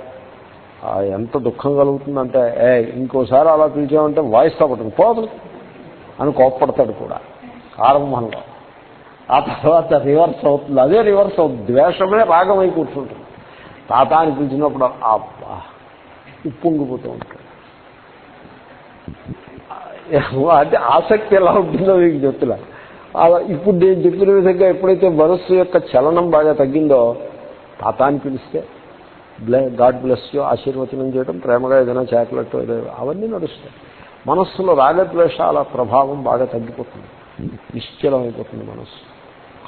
ఎంత దుఃఖం కలుగుతుందంటే ఏ ఇంకోసారి అలా పిలిచామంటే వాయిస్ తప్పటం పోదు అని కోప్పడతాడు కూడా ఆరంభంలో. ఆ తర్వాత రివర్స్ అవుతుంది. అదే రివర్స్ అవుతుంది. ద్వేషమే రాగమై కూర్చుంటుంది. తాత అని పిలిచినప్పుడు అబ్బా ఉప్పొంగిపోతూ ఉంటాడు. అంటే ఆసక్తి ఎలా ఉంటుందో మీకు చెప్తున్నా. ఇప్పుడు నేను చెప్పిన విధంగా ఎప్పుడైతే మనస్సు యొక్క చలనం బాగా తగ్గిందో తాత అని పిలిస్తే బ్లే గాడ్ బ్లెస్ యూ ఆశీర్వచనం చేయడం ప్రేమగా ఏదైనా చాక్లెట్ అవన్నీ నడుస్తాయి. మనస్సులో రాగద్వేషాల ప్రభావం బాగా తగ్గిపోతుంది. నిశ్చలం అయిపోతుంది మనస్సు.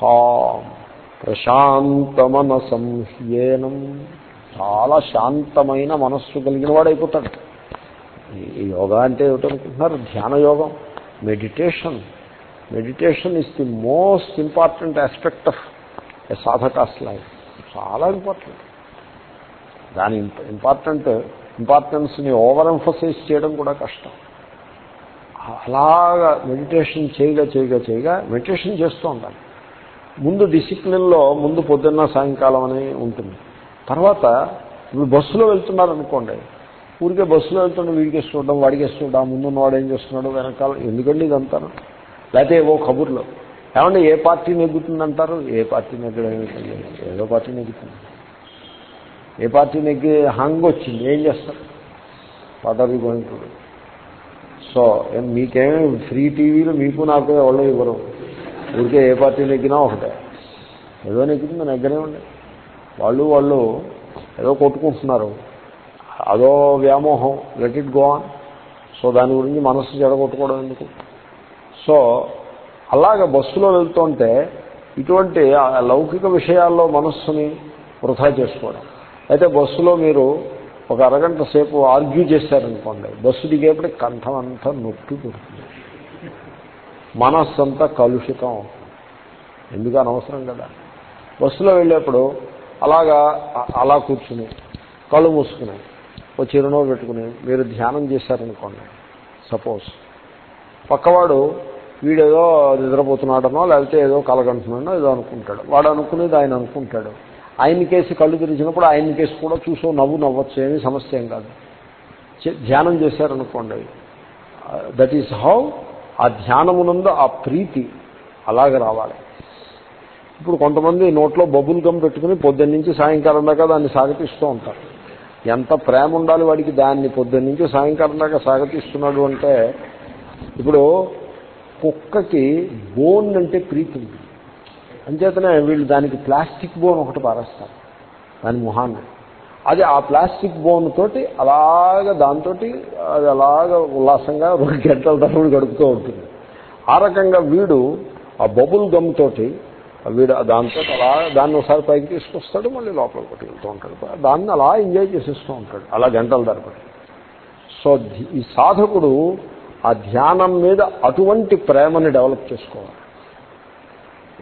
కామ్ ప్రశాంతమనసం హ్యేనం. చాలా శాంతమైన మనస్సు కలిగిన వాడైపోతాడు. యోగా అంటే ఏమిటనుకుంటున్నారు? ధ్యాన యోగం meditation meditation is the most important aspect of a సాధకాస్ life చాలా ఇంపార్టెంట్ దాని ఇంపార్టెంట్ ఇంపార్టెన్స్ని ఓవర్ ఎంఫసైజ్ చేయడం కూడా కష్టం. అలాగా మెడిటేషన్ చేయగా చేయగా చేయగా మెడిటేషన్ చేస్తూ ఉండాలి. ముందు డిసిప్లిన్లో ముందు పొద్దున్న సాయంకాలం అని ఉంటుంది. తర్వాత ఇప్పుడు బస్సులో వెళ్తున్నారనుకోండి ఊరికే బస్సులో వెళ్తుంటే వీడికి చూడడం వాడికి చూడడం ముందు వాడు ఏం చేస్తున్నాడు వెనకాల ఎందుకండి ఇదంతా లేకపోతే ఏవో కబుర్లు. ఏమంటే ఏ పార్టీ నెగ్గుతుందంటారు? ఏ పార్టీ నెగ్గడం ఏదో పార్టీ నెగ్గుతుంది. ఏ పార్టీ నెగ్గి హంగ్ వచ్చింది ఏం చేస్తారు? పదవి గోయింటుడు సో మీకేమీ ఫ్రీ టీవీలు మీకు నాకు ఎవరో ఇవ్వరు. ఊరికే ఏ పార్టీ నెగ్గినా ఒకటే. ఏదో నెగ్గింది నెగ్గనే ఉండే వాళ్ళు వాళ్ళు ఏదో కొట్టుకుంటున్నారు. అదో వ్యామోహం let it go on so దాని గురించి మనస్సు జడగొట్టుకోవడం ఎందుకు? సో అలాగ బస్సులో వెళ్తుంటే ఇటువంటి లౌకిక విషయాల్లో మనస్సుని వృధా చేసుకోవడం. అయితే బస్సులో మీరు ఒక అరగంట సేపు ఆర్గ్యూ చేశారనుకోండి బస్సు దిగేపటికి కంఠం అంతా నొప్పి పుడుతుంది. మనస్సంతా కలుషితం ఎందుకు అనవసరం కదా? బస్సులో వెళ్ళేప్పుడు అలాగా అలా కూర్చుని కళ్ళు మూసుకుని ఓ చిరునవ్వు పెట్టుకుని మీరు ధ్యానం చేశారనుకోండి. సపోజ్. పక్కవాడు వీడేదో నిద్రపోతున్నాడనో లేకపోతే ఏదో కలగంటున్నాడో ఏదో అనుకుంటాడు. వాడు అనుకునేది ఆయన అనుకుంటాడు. ఆయన కేసు కళ్ళు తెరిచినప్పుడు ఆయన కేసు కూడా చూసో నవ్వు నవ్వచ్చు ఏమీ సమస్య ఏం కాదు. ధ్యానం చేశారనుకోండి. దట్ ఈస్ హౌ ఆ ధ్యానమునందు ఆ ప్రీతి అలాగ రావాలి. ఇప్పుడు కొంతమంది నోట్లో బొబ్బులు గమ్ పెట్టుకుని పొద్దున్న నుంచి సాయంకాలం దాకా దాన్ని సాగతిస్తూ ఉంటారు. ఎంత ప్రేమ ఉండాలి వాడికి దాన్ని పొద్దున్న నుంచి సాయంకాలం దాకా సాగతిస్తున్నాడు అంటే ఇప్పుడు కుక్కకి బోన్ అంటే ప్రీతి ఉంది. అంచేతనే వీళ్ళు దానికి ప్లాస్టిక్ బోన్ ఒకటి పారేస్తారు దాని మొహాన్ని. అది ఆ ప్లాస్టిక్ బోన్ తోటి అలాగ దాంతో అది అలాగ ఉల్లాసంగా రెండు గంటల తరబడి గడుపుతూ ఉంటుంది. ఆ రకంగా వీడు ఆ బబుల్ గమ్ తోటి వీడు దాంతో అలా దాన్ని ఒకసారి పైకి తీసుకొస్తాడు మళ్ళీ లోపలికి పట్టుకెళ్తూ ఉంటాడు. దాన్ని అలా ఎంజాయ్ చేసేస్తూ ఉంటాడు. అలా గంటల తరబడి. సో ఈ సాధకుడు ఆ ధ్యానం మీద అటువంటి ప్రేమని డెవలప్ చేసుకోవాలి.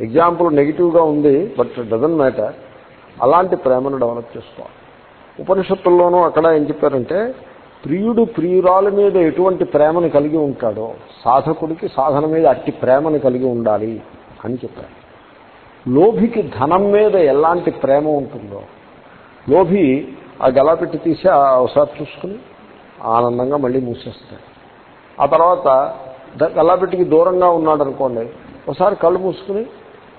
ఎగ్జాంపుల్ నెగిటివ్గా ఉంది బట్ డజన్ మ్యాటర్ అలాంటి ప్రేమను డెవలప్ చేసుకోవాలి. ఉపనిషత్తుల్లోనూ అక్కడ ఏం చెప్పారంటే ప్రియుడు ప్రియురాల మీద ఎటువంటి ప్రేమను కలిగి ఉంటాడో సాధకుడికి సాధన మీద అట్టి ప్రేమను కలిగి ఉండాలి అని చెప్పారు. లోభికి ధనం మీద ఎలాంటి ప్రేమ ఉంటుందో. లోభి ఆ గలాపెట్టి తీసి ఒకసారి చూసుకుని ఆనందంగా మళ్ళీ మూసేస్తాడు. ఆ తర్వాత గల్లాపెట్టికి దూరంగా ఉన్నాడు అనుకోండి ఒకసారి కళ్ళు మూసుకుని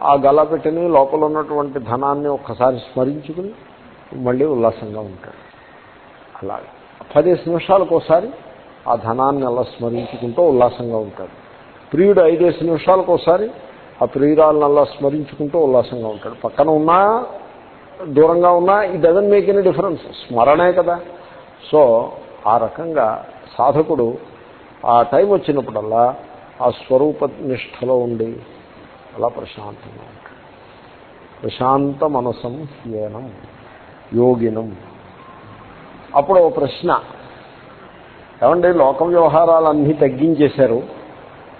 ఆ గల్లాపెట్టిని లోపల ఉన్నటువంటి ధనాన్ని ఒక్కసారి స్మరించుకుని మళ్ళీ ఉల్లాసంగా ఉంటాడు. అలాగే పదిహేను నిమిషాలకు ఒకసారి ఆ ధనాన్ని అలా స్మరించుకుంటూ ఉల్లాసంగా ఉంటాడు. ప్రియుడు ఐదేసి నిమిషాలకు ఒకసారి ఆ ప్రియురాలను అలా స్మరించుకుంటూ ఉల్లాసంగా ఉంటాడు. పక్కన ఉన్నా దూరంగా ఉన్నా ఈ డజన్ మేక్ ఎనీ డిఫరెన్స్ స్మరణే కదా. సో ఆ రకంగా సాధకుడు ఆ టైం వచ్చినప్పుడల్లా ఆ స్వరూప నిష్టలో ఉండి అలా ప్రశాంతంగా ఉంటాడు. ప్రశాంత మనసం హ్యేనం యోగినం. అప్పుడు ఓ ప్రశ్న. ఏమండి లోక వ్యవహారాలన్నీ తగ్గించేశారు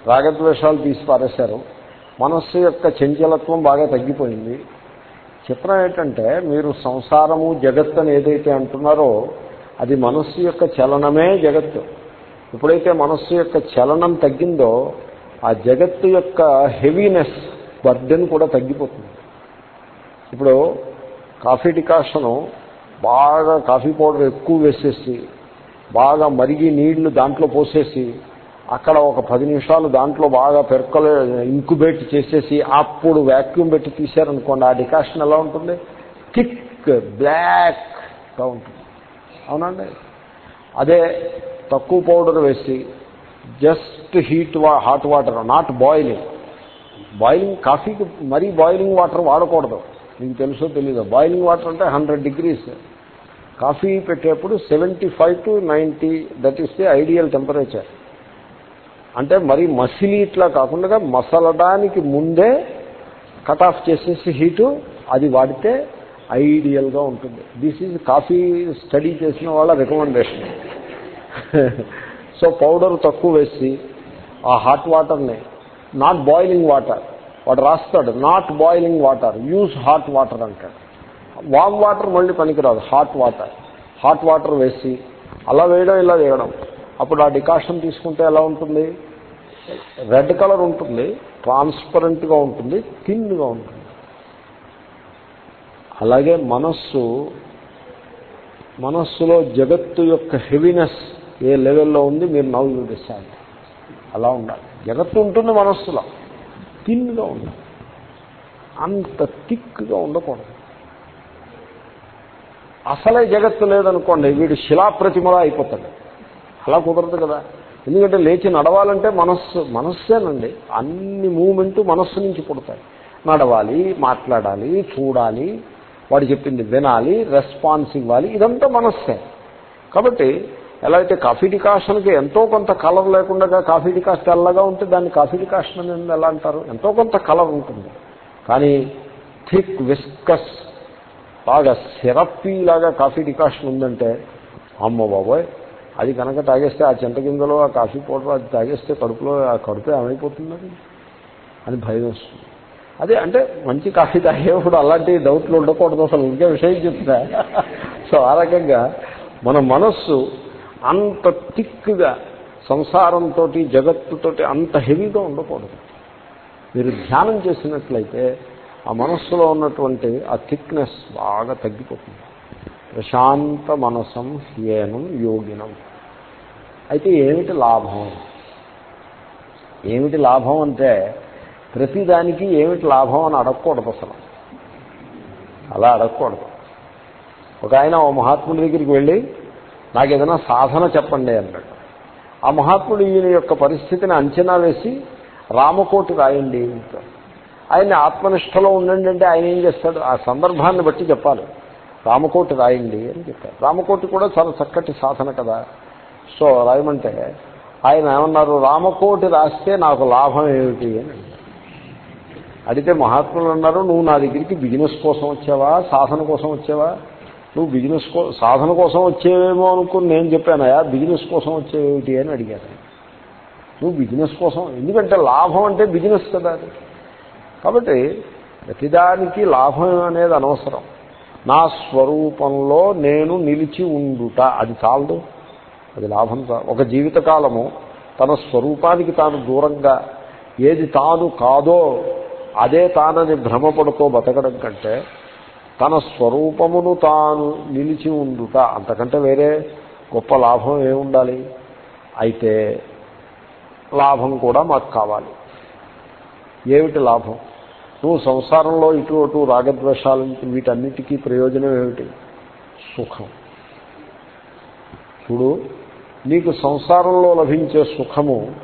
రాగద్వేషాలు తీసి పారేశారు మనస్సు యొక్క చంచలత్వం బాగా తగ్గిపోయింది. చిత్రం ఏంటంటే మీరు సంసారము జగత్ అని ఏదైతే అంటున్నారో అది మనస్సు యొక్క చలనమే జగత్తు. ఎప్పుడైతే మనస్సు యొక్క చలనం తగ్గిందో ఆ జగత్తు యొక్క హెవీనెస్ బర్డెన్ కూడా తగ్గిపోతుంది. ఇప్పుడు కాఫీ డికాషను బాగా కాఫీ పౌడర్ ఎక్కువ వేసేసి బాగా మరిగి నీళ్ళు దాంట్లో పోసేసి అక్కడ ఒక పది నిమిషాలు దాంట్లో బాగా పెరకలే ఇంకుబేట్ చేసేసి అప్పుడు వ్యాక్యూమ్ పెట్టి తీశారనుకోండి ఆ డికాషన్ ఎలా ఉంటుంది? థిక్ బ్లాక్గా ఉంటుంది. అవునండి? అదే తక్కువ పౌడర్ వేసి just heat hot water not boiling. Boiling కాఫీకి మరీ బాయిలింగ్ వాటర్ వాడకూడదు. మీకు తెలుసో తెలీదు? బాయిలింగ్ వాటర్ అంటే hundred degrees. Coffee పెట్టేప్పుడు seventy five to ninety that is the ideal temperature. అంటే మరి మసిలి ఇట్లా కాకుండా మసలడానికి ముందే కట్ ఆఫ్ చేసేసి హీటు అది వాడితే ఐడియల్గా ఉంటుంది. దిస్ ఈజ్ కాఫీ స్టడీ చేసిన వాళ్ళ రికమెండేషన్ సో పౌడర్ తక్కువ వేసి ఆ హాట్ వాటర్ని నాట్ బాయిలింగ్ వాటర్ వాడు రాస్తాడు not boiling water use hot water అంటాడు. వామ్ వాటర్ మళ్ళీ పనికిరాదు హాట్ వాటర్ హాట్ వాటర్ వేసి అలా వేయడం ఇలా వేయడం. అప్పుడు ఆ డికాషన్ తీసుకుంటే ఎలా ఉంటుంది? రెడ్ కలర్ ఉంటుంది ట్రాన్స్పరెంట్గా ఉంటుంది థిన్గా ఉంటుంది. అలాగే మనస్సు మనస్సులో జగత్తు యొక్క హెవీనెస్ ఏ లెవెల్లో ఉంది మీరు నవ్వు చూపిస్తాను అలా ఉండాలి. జగత్తు ఉంటుంది మనస్సులో థిన్గా ఉండాలి. అంత థిక్గా ఉండకూడదు. అసలే జగత్తు లేదనుకోండి వీడు శిలాప్రతిమలా అయిపోతాడు. అలా కుదరదు కదా. ఎందుకంటే లేచి నడవాలంటే మనస్సు మనస్సేనండి. అన్ని మూమెంట్ మనస్సు నుంచి పుడతాయి. నడవాలి మాట్లాడాలి చూడాలి వాడు చెప్పింది వినాలి రెస్పాన్స్ ఇవ్వాలి ఇదంతా మనస్సే. కాబట్టి ఎలా అయితే కాఫీ డికాషన్కి ఎంతో కొంత కలర్ లేకుండా కాఫీ డికాషన్ తెల్లగా ఉంటే దాన్ని కాఫీ డికాషన్ అని ఎలా అంటారు? ఎంతో కొంత కలర్ ఉంటుంది. కానీ థిక్ విస్కస్ బాగా సిరప్పీ లాగా కాఫీ డికాషన్ ఉందంటే అమ్మ బాబోయ్ అది కనుక తాగేస్తే ఆ చింత గింజలో ఆ కాఫీ పౌడర్ అది తాగేస్తే కడుపులో ఆ కడుపు ఏమైపోతుంది అని భయం వస్తుంది. అదే అంటే మంచి కాఫీ తాగేప్పుడు అలాంటి డౌట్లు ఉండకూడదు అసలు ఇంకే విషయం చెప్తా సో ఆ రకంగా మన మనస్సు అంత థిక్గా సంసారంతో జగత్తుతోటి అంత హెవీగా ఉండకూడదు. మీరు ధ్యానం చేసినట్లయితే ఆ మనస్సులో ఉన్నటువంటి ఆ థిక్నెస్ బాగా తగ్గిపోతుంది. ప్రశాంత మనసం హ్యేనం యోగినం. అయితే ఏమిటి లాభం? ఏమిటి లాభం అంటే ప్రతిదానికి ఏమిటి లాభం అని అడగకూడదు అసలు. అలా అడగకూడదు. ఒక ఆయన ఓ మహాత్ముడి దగ్గరికి వెళ్ళి నాకు ఏదైనా సాధన చెప్పండి అన్నాడు. ఆ మహాత్ముడు ఈయన యొక్క పరిస్థితిని అంచనా వేసి రామకోటి రాయండి ఆయన ఆత్మనిష్టలో ఉండండి అంటే ఆయన ఏం చేస్తాడు? ఆ సందర్భాన్ని బట్టి చెప్పాలి. రామకోటి రాయండి అని చెప్పారు. రామకోటి కూడా చాలా చక్కటి సాధన కదా. సో రాయమంటే ఆయన ఏమన్నారు రామకోటి రాస్తే నాకు లాభం ఏమిటి? అని అడిగితే మహాత్ములు అన్నారు నువ్వు నా దగ్గరికి బిజినెస్ కోసం వచ్చావా? సాధన కోసం వచ్చావా? నువ్వు బిజినెస్ కో సాధన కోసం వచ్చేవేమో అనుకుని నేను చెప్పానయా బిజినెస్ కోసం వచ్చేవేమిటి? అని అడిగాను నువ్వు బిజినెస్ కోసం ఎందుకంటే లాభం అంటే బిజినెస్ కదా అది. కాబట్టి ప్రతిదానికి లాభం అనేది అనవసరం. నా స్వరూపంలో నేను నిలిచి ఉండుట. అది చాలదు. అది లాభం ఒక జీవితకాలము తన స్వరూపానికి తాను దూరంగా ఏది తాను కాదో అదే తానని భ్రమపడుతూ బతకడం కంటే తన స్వరూపమును తాను నిలిచి ఉండుట అంతకంటే వేరే గొప్ప లాభం ఏముండాలి? అయితే లాభం కూడా మాకు కావాలి. ఏమిటి లాభం? నువ్వు సంసారంలో ఇటు అటు రాగద్వేషాల వీటన్నిటికీ ప్రయోజనం ఏమిటి? సుఖం. చూడు నీకు సంసారంలో లభించే సుఖము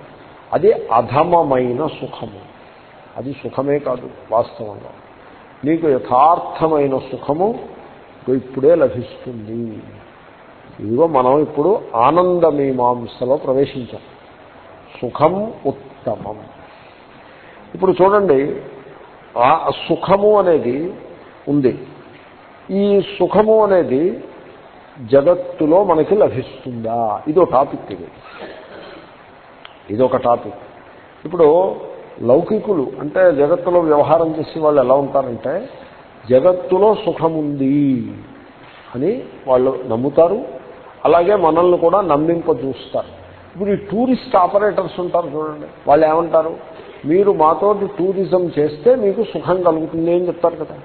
అది అధమమైన సుఖము. అది సుఖమే కాదు వాస్తవంలో నీకు యథార్థమైన సుఖము ఇప్పుడే లభిస్తుంది. ఇదిగో మనం ఇప్పుడు ఆనందమీమాంసలో ప్రవేశించాం. సుఖం ఉత్తమం. ఇప్పుడు చూడండి సుఖము అనేది ఉంది. ఈ సుఖము అనేది జగత్తులో మనకి లభిస్తుందా? ఇదో టాపిక్ ఇది. ఇదొక టాపిక్. ఇప్పుడు లౌకికులు అంటే జగత్తులో వ్యవహారం చేసే వాళ్ళు ఎలా ఉంటారంటే జగత్తులో సుఖముంది అని వాళ్ళు నమ్ముతారు. అలాగే మనల్ని కూడా నమ్మింప చూస్తారు ఇప్పుడు ఈ టూరిస్ట్ ఆపరేటర్స్ ఉంటారు చూడండి వాళ్ళు ఏమంటారు మీరు మాతోటి టూరిజం చేస్తే మీకు సుఖం కలుగుతుంది అని చెప్తారు కదా.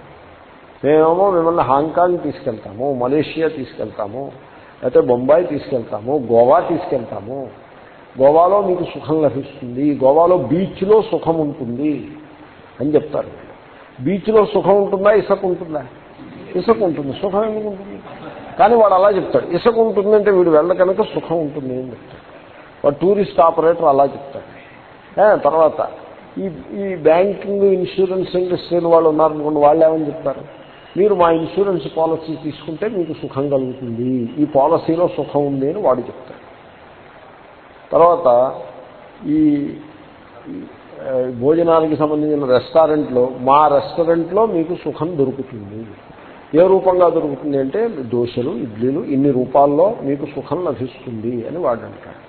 మేమేమో మిమ్మల్ని హాంకాంగ్ తీసుకెళ్తాము మలేషియా తీసుకెళ్తాము లేకపోతే బొంబాయి తీసుకెళ్తాము గోవా తీసుకెళ్తాము. గోవాలో మీకు సుఖం లభిస్తుంది గోవాలో బీచ్లో సుఖం ఉంటుంది అని చెప్తారు. బీచ్లో సుఖం ఉంటుందా ఇసుక ఉంటుందా? ఇసుక ఉంటుంది సుఖం ఎందుకు ఉంటుంది? కానీ వాడు అలా చెప్తాడు ఇసుక ఉంటుందంటే వీడు వెళ్ళ కనుక సుఖం ఉంటుంది అని చెప్తాడు. వాడు టూరిస్ట్ ఆపరేటర్ అలా చెప్తాడు. తర్వాత ఈ ఈ బ్యాంకింగ్ ఇన్సూరెన్స్ ఇండస్ట్రీలు వాళ్ళు ఉన్నారనుకోండి వాళ్ళు ఏమని చెప్తారు? మీరు మా ఇన్సూరెన్స్ పాలసీ తీసుకుంటే మీకు సుఖం కలుగుతుంది. ఈ పాలసీలో సుఖం ఉంది అని వాడు చెప్తాడు. తర్వాత ఈ భోజనానికి సంబంధించిన రెస్టారెంట్లో మా రెస్టారెంట్లో మీకు సుఖం దొరుకుతుంది. ఏ రూపంగా దొరుకుతుంది అంటే దోశలు ఇడ్లీలు ఇన్ని రూపాల్లో మీకు సుఖం లభిస్తుంది అని వాడు అంటాడు.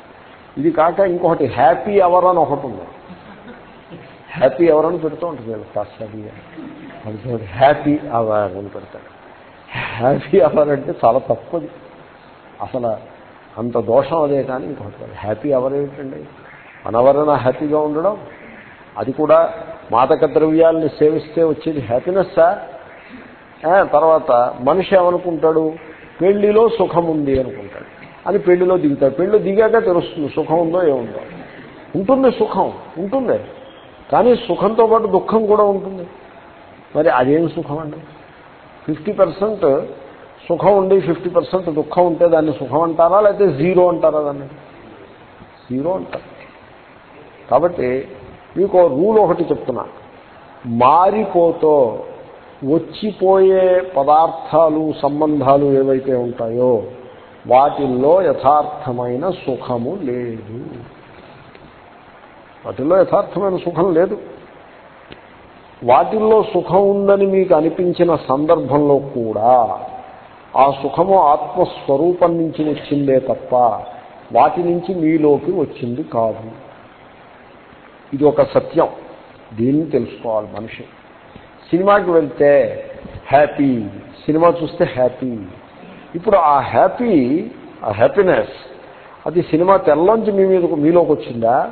ఇది కాక ఇంకొకటి హ్యాపీ అవర్ అని ఒకటి ఉంది. హ్యాపీ అవర్ అని పెడుతూ ఉంటుంది నేను కాస్త హ్యాపీ అవర్ అని పెడతాడు. హ్యాపీ అవర్ అంటే చాలా తప్పది అసలు అంత దోషం అదే కానీ ఇంకొకటి హ్యాపీ అవర్ ఏమిటండి? వన్ హ్యాపీగా ఉండడం. అది కూడా మాదక ద్రవ్యాలని సేవిస్తే వచ్చేది హ్యాపీనెస్సా? తర్వాత మనిషి ఏమనుకుంటాడు? పెళ్ళిలో సుఖం ఉంది అనుకుంటాడు. అని పెళ్ళిలో దిగుతాడు. పెళ్ళి దిగాక తెలుస్తుంది సుఖం ఉందో ఏముందో. ఉంటుంది సుఖం ఉంటుంది. కానీ సుఖంతో పాటు దుఃఖం కూడా ఉంటుంది. మరి అదేం సుఖం అండి? ఫిఫ్టీ పర్సెంట్ సుఖం ఉండి ఫిఫ్టీ పర్సెంట్ దుఃఖం ఉంటే దాన్ని సుఖం అంటారా లేకపోతే జీరో అంటారా దాన్ని? జీరో అంటారు. కాబట్టి మీకు రూల్ ఒకటి చెప్తున్నా. మారిపోతో వచ్చిపోయే పదార్థాలు సంబంధాలు ఏవైతే ఉంటాయో వాటిల్లో యథార్థమైన సుఖము లేదు. వాటిల్లో యథార్థమైన సుఖం లేదు. వాటిల్లో సుఖం ఉందని మీకు అనిపించిన సందర్భంలో కూడా ఆ సుఖము ఆత్మస్వరూపం నుంచి వచ్చిందే తప్ప వాటి నుంచి మీలోకి వచ్చింది కాదు. ఇది ఒక సత్యం. దీన్ని తెలుసుకోవాలి మనిషి. సినిమాకి వెళ్తే హ్యాపీ. సినిమా చూస్తే హ్యాపీ. ఇప్పుడు ఆ హ్యాపీ ఆ హ్యాపీనెస్ అది సినిమా తెల్లంచి మీ మీద మీలోకి వచ్చిందా?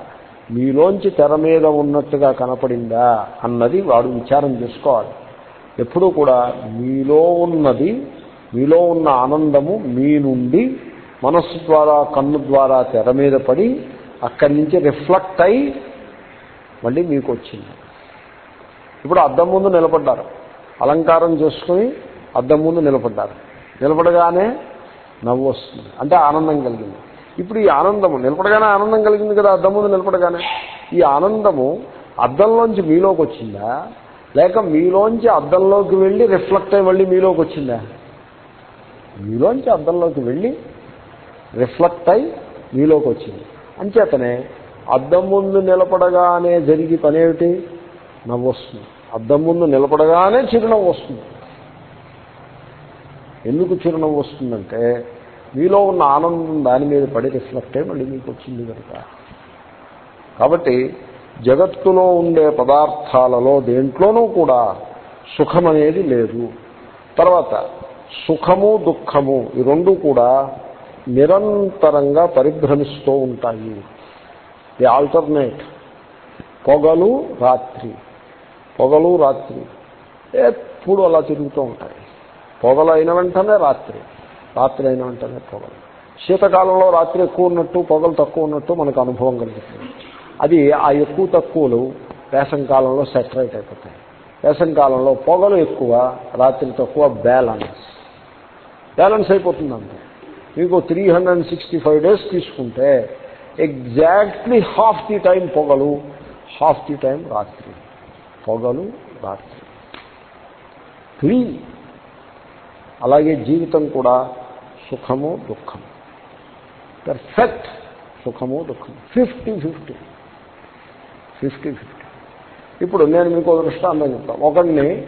మీలోంచి తెర మీద ఉన్నట్టుగా కనపడిందా అన్నది వాడు విచారం చేసుకోవాలి. ఎప్పుడూ కూడా మీలో ఉన్నది మీలో ఉన్న ఆనందము మీ నుండి మనస్సు ద్వారా కన్ను ద్వారా తెర మీద పడి అక్కడి నుంచి రిఫ్లెక్ట్ అయి మళ్ళీ మీకు వచ్చింది. ఇప్పుడు అద్దం ముందు నిలబడ్డారు. అలంకారం చేసుకుని అద్దం ముందు నిలబడ్డారు. నిలబడగానే నవ్వు వస్తుంది. అంటే ఆనందం కలిగింది. ఇప్పుడు ఈ ఆనందము నిలబడగానే ఆనందం కలిగింది కదా అద్దం ముందు నిలబడగానే? ఈ ఆనందము అద్దంలోంచి మీలోకి వచ్చిందా? లేక మీలోంచి అద్దంలోకి వెళ్ళి రిఫ్లెక్ట్ అయ్యి మళ్ళీ మీలోకి వచ్చిందా? మీలోంచి అద్దంలోకి వెళ్ళి రిఫ్లెక్ట్ అయి మీలోకి వచ్చింది. అంచేతనే అద్దం ముందు నిలబడగానే జరిగి పనేమిటి నవ్వు వస్తుంది. అద్దం ముందు నిలబడగానే చిరునవ్వు వస్తుంది. ఎందుకు చిరునవ్వు వస్తుందంటే మీలో ఉన్న ఆనందం దాని మీద పడి రిఫ్లెక్ట్ అయి మళ్ళీ మీకు వచ్చింది కనుక. కాబట్టి జగత్తులో ఉండే పదార్థాలలో దేంట్లోనూ కూడా సుఖం అనేది లేదు. తర్వాత సుఖము దుఃఖము ఈ రెండు కూడా నిరంతరంగా పరిభ్రమిస్తూ ఉంటాయి. The alternate. పొగలు రాత్రి. పొగలు రాత్రి. ఎప్పుడు అలా తిరుగుతూ ఉంటాయి. పొగలు అయిన వెంటనే రాత్రి. రాత్రి అయినా వెంటనే పొగలు. శీతకాలంలో రాత్రి ఎక్కువ ఉన్నట్టు పొగలు తక్కువ ఉన్నట్టు మనకు అనుభవం కలుగుతుంది. అది ఆ ఎక్కువ తక్కువలు వేసంకాలంలో సెటరేట్ అయిపోతాయి. వేసంకాలంలో పొగలు ఎక్కువ రాత్రి తక్కువ బ్యాలెన్స్. బ్యాలెన్స్ అయిపోతుంది అంతే మీకు three hundred sixty five days తీసుకుంటే ఎగ్జాక్ట్లీ హాఫ్ ది టైం పొగలు హాఫ్ ది టైం రాత్రి. పొగలు రాత్రి. క్లీన్. అలాగే జీవితం కూడా సుఖము దుఃఖము. పర్ఫెక్ట్ సుఖము దుఃఖము. ఫిఫ్టీ ఫిఫ్టీ ఫిఫ్టీ ఫిఫ్టీ ఇప్పుడు నేను మీకు ఒక దృష్టాంతం చెప్తాను ఒకరిని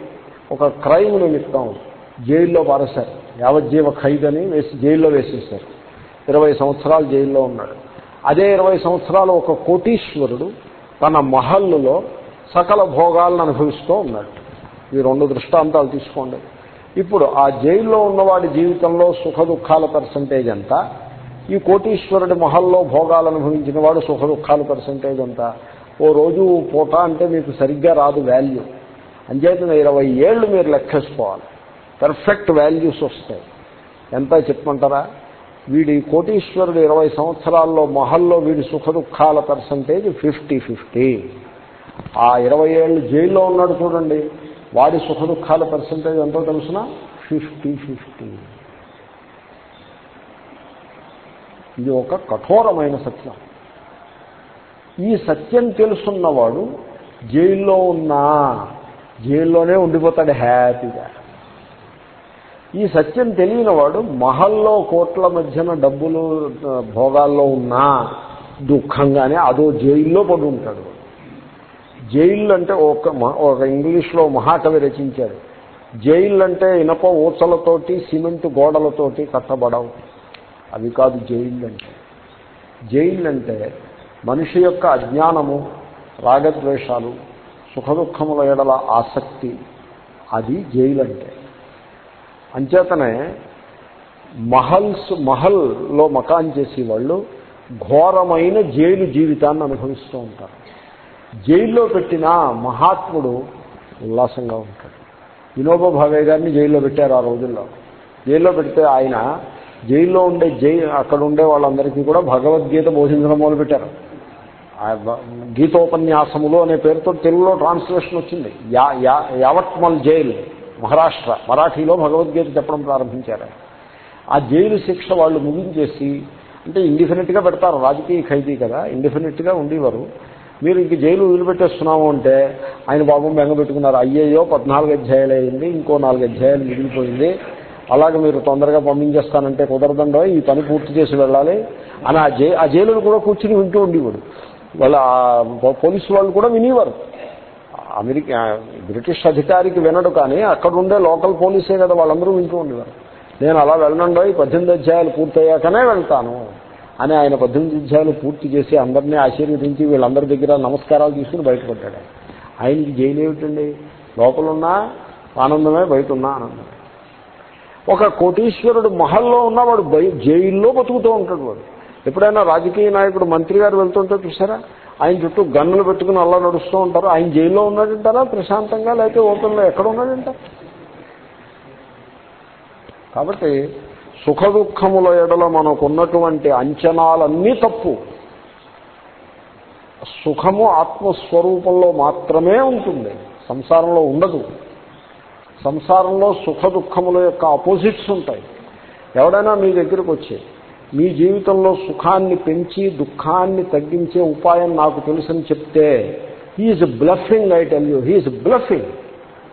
ఒక క్రైమ్ నిమిత్తం జైల్లో పారేశారు. యావజ్జీవ ఖైదని వేసి జైల్లో వేసేశారు. ఇరవై సంవత్సరాలు జైల్లో ఉన్నాడు. అదే ఇరవై సంవత్సరాలు ఒక కోటీశ్వరుడు తన మహల్లులో సకల భోగాలను అనుభవిస్తూ ఉన్నాడు. ఈ రెండు దృష్టాంతాలు తీసుకోండి. ఇప్పుడు ఆ జైల్లో ఉన్నవాడి జీవితంలో సుఖ దుఃఖాల పర్సంటేజ్ ఎంత? ఈ కోటీశ్వరుడి మహల్లో భోగాలు అనుభవించిన వాడు సుఖ దుఃఖాల పర్సంటేజ్ ఎంత? ఓ రోజు పూట అంటే మీకు సరిగ్గా రాదు వాల్యూ అంచేతన ఇరవై ఏళ్ళు మీరు లెక్కేసుకోవాలి. పర్ఫెక్ట్ వాల్యూస్ వస్తాయి. ఎంత చెప్పమంటారా? వీడి కోటీశ్వరుడు ఇరవై సంవత్సరాల్లో మహల్లో వీడి సుఖ దుఃఖాల పర్సంటేజ్ ఫిఫ్టీ ఫిఫ్టీ ఆ ఇరవై ఏళ్ళు జైల్లో ఉన్నాడు చూడండి. వాడి సుఖ దుఃఖాల పర్సంటేజ్ ఎంతో తెలుసిన? Fifty fifty. ఇది ఒక కఠోరమైన సత్యం. ఈ సత్యం తెలుసున్నవాడు జైల్లో ఉన్నా జైల్లోనే ఉండిపోతాడు హ్యాపీగా. ఈ సత్యం తెలియని వాడు మహల్లో కోట్ల మధ్యన డబ్బులు భోగాల్లో ఉన్నా దుఃఖంగానే అదో జైల్లో పడి ఉంటాడు జైళ్ళు అంటే ఒక ఒక ఇంగ్లీష్లో మహాకవి రచించారు. జైళ్ళు అంటే ఇనప ఊచలతోటి సిమెంట్ గోడలతోటి కట్టబడవు. అవి కాదు జైళ్ళు అంటే జైళ్ళు అంటే మనిషి యొక్క అజ్ఞానము రాగద్వేషాలు సుఖదుఖముల ఎడల ఆసక్తి. అది జైలు అంటే అంచేతనే మహల్స్ మహల్లో మకాన్ చేసే వాళ్ళు ఘోరమైన జైలు జీవితాన్ని అనుభవిస్తూ ఉంటారు. జైల్లో పెట్టిన మహాత్ముడు ఉల్లాసంగా ఉంటాడు. వినోబా భావే గారిని జైల్లో పెట్టారు ఆ రోజుల్లో. జైల్లో పెడితే ఆయన జైల్లో ఉండే జై అక్కడ ఉండే వాళ్ళందరికీ కూడా భగవద్గీత బోధించడం మొదలుపెట్టారు. గీతోపన్యాసములు అనే పేరుతో తెలుగులో ట్రాన్స్లేషన్ వచ్చింది. యా యావత్మల్ జైల్ మహారాష్ట్ర మరాఠీలో భగవద్గీత చెప్పడం ప్రారంభించారు ఆ జైలు శిక్ష వాళ్ళు ముగించేసి అంటే ఇండిఫినెట్గా పెడతారు రాజకీయ ఖైదీ కదా ఇండిఫినెట్గా ఉండేవారు. మీరు ఇంక జైలు వదిలిపెట్టేస్తున్నాము అంటే ఆయన పాపం బెంగ పెట్టుకున్నారు. అయ్యయ్యో పద్నాలుగు అధ్యాయాలు అయింది ఇంకో నాలుగు అధ్యాయాలు మిగిలిపోయింది. అలాగే మీరు తొందరగా పంపించేస్తానంటే కుదరదండో ఈ పని పూర్తి చేసి వెళ్ళాలి అని ఆ జై ఆ జైలు కూడా కూర్చుని వింటూ ఉండేవాడు. వాళ్ళ పోలీసు వాళ్ళు కూడా వినేవారు. అమెరికా బ్రిటిష్ అధికారికి వినడు కానీ అక్కడ ఉండే లోకల్ పోలీసే కదా వాళ్ళందరూ వింటూ ఉండేవారు. నేను అలా వెళ్ళండో ఈ పద్దెనిమిది అధ్యాయాలు పూర్తయ్యాకనే వెళ్తాను. అని ఆయన పద్దెనిమిది అధ్యాయాలు పూర్తి చేసి అందరినీ ఆశీర్వదించి వీళ్ళందరి దగ్గర నమస్కారాలు తీసుకుని బయటపడ్డాడు. ఆయనకి జైలు ఏమిటండి? లోపలున్నా ఆనందమే బయట ఉన్నా ఆనందం ఒక కోటీశ్వరుడు మహల్లో ఉన్నవాడు బయ జైల్లో బతుకుతూ ఉంటాడు వాడు. ఎప్పుడైనా రాజకీయ నాయకుడు మంత్రి గారు వెళ్తుంటే చూసారా? ఆయన చుట్టూ గన్నులు పెట్టుకుని అలా నడుస్తూ ఉంటారు. ఆయన జైల్లో ఉన్నాడంటారా? ప్రశాంతంగా లేకపోతే ఓపెన్లో ఎక్కడ ఉన్నాడంట? కాబట్టి సుఖ దుఃఖముల ఎడల మనకున్నటువంటి అంచనాలన్నీ తప్పు. సుఖము ఆత్మస్వరూపంలో మాత్రమే ఉంటుంది. సంసారంలో ఉండదు. సంసారంలో సుఖ దుఃఖముల యొక్క ఆపోజిట్స్ ఉంటాయి. ఎవడైనా మీ దగ్గరకు వచ్చి మీ జీవితంలో సుఖాన్ని పెంచి దుఃఖాన్ని తగ్గించే ఉపాయం నాకు తెలుసని చెప్తే he's bluffing I tell you he's bluffing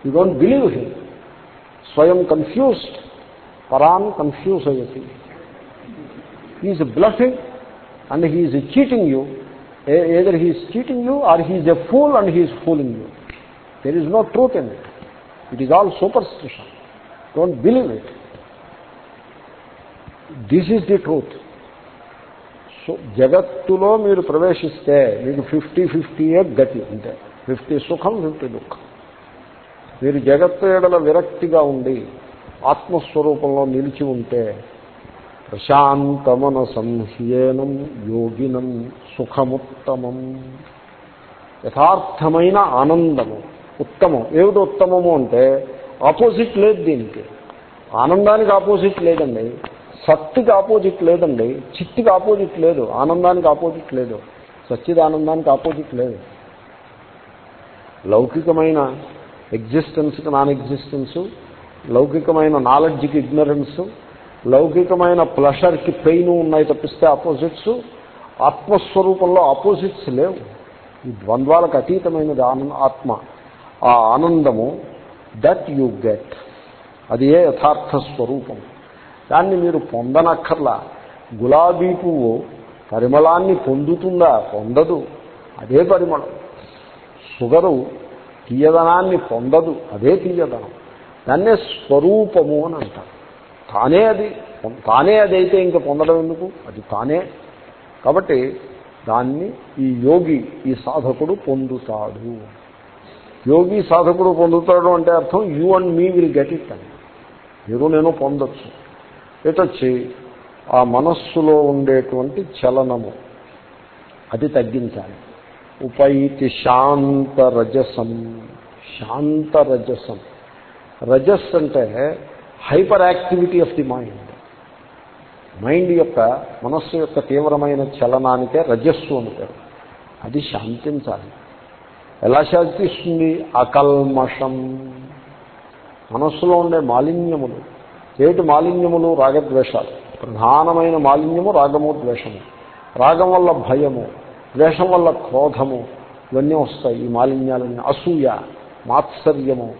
you don't believe him స్వయం కన్ఫ్యూజ్డ్ పరాన్ కన్ఫ్యూజ్ అయ్యేది he's bluffing and he's cheating you either he's cheating you or he's a fool and he's fooling you there is no truth in it it is all superstition don't believe it this is the truth so జగత్తులో మీరు ప్రవేశిస్తే మీకు fifty ఫిఫ్టీయే గతి అంటే fifty సుఖం fifty దుఃఖం. మీరు జగత్తు ఏడల విరక్తిగా ఉండి ఆత్మస్వరూపంలో నిలిచి ఉంటే ప్రశాంతమన సంహ్యేనం యోగినం సుఖముత్తమం. యథార్థమైన ఆనందము ఉత్తమం. ఏమిటి ఉత్తమము అంటే ఆపోజిట్ లేదు దీనికి. ఆనందానికి ఆపోజిట్ లేదండి. సత్తుకి ఆపోజిట్ లేదండి. చిత్తుకి ఆపోజిట్ లేదు. ఆనందానికి ఆపోజిట్ లేదు. సచ్చిదానందానికి ఆపోజిట్ లేదు. లౌకికమైన ఎగ్జిస్టెన్స్కి నాన్ ఎగ్జిస్టెన్సు లౌకికమైన నాలెడ్జ్కి ఇగ్నరెన్స్ లౌకికమైన ప్లషర్కి పెయిన్ ఉన్నాయి తప్పిస్తే ఆపోజిట్స్ ఆత్మస్వరూపంలో ఆపోజిట్స్ లేవు. ఈ ద్వంద్వాలకు అతీతమైనది ఆనంద ఆత్మ. ఆ ఆనందము దట్ యు గెట్ అది ఏ యథార్థ స్వరూపం. దాన్ని మీరు పొందనక్కర్లా. గులాబీ పువ్వు పరిమళాన్ని పొందుతుందా? పొందదు. అదే పరిమళం. షుగరు తీయదనాన్ని పొందదు. అదే తీయదనం. దాన్నే స్వరూపము అని అంటారు. తానే అది తానే అదైతే ఇంకా పొందడం ఎందుకు? అది తానే. కాబట్టి దాన్ని ఈ యోగి ఈ సాధకుడు పొందుతాడు. యోగి సాధకుడు పొందుతాడు అంటే అర్థం you and me will get it అని. మీరు నేను పొందొచ్చు. ఇటొచ్చి ఆ మనస్సులో ఉండేటువంటి చలనము. అది తగ్గించాలి. ఉపైతి శాంత రజసం శాంత రజస్ అంటే hyperactivity of the mind. Mind యొక్క మనస్సు యొక్క తీవ్రమైన చలనానికే రజస్సు అంటారు అది శాంతించాలి. ఎలా శాంతిస్తుంది? అకల్మషం. మనస్సులో ఉండే మాలిన్యములు. ఏమిటి మాలిన్యములు? రాగద్వేషాలు. ప్రధానమైన మాలిన్యము రాగము ద్వేషము. రాగం వల్ల భయము ద్వేషం వల్ల క్రోధము ఇవన్నీ వస్తాయి. ఈ మాలిన్యాలన్నీ అసూయ మాత్సర్యము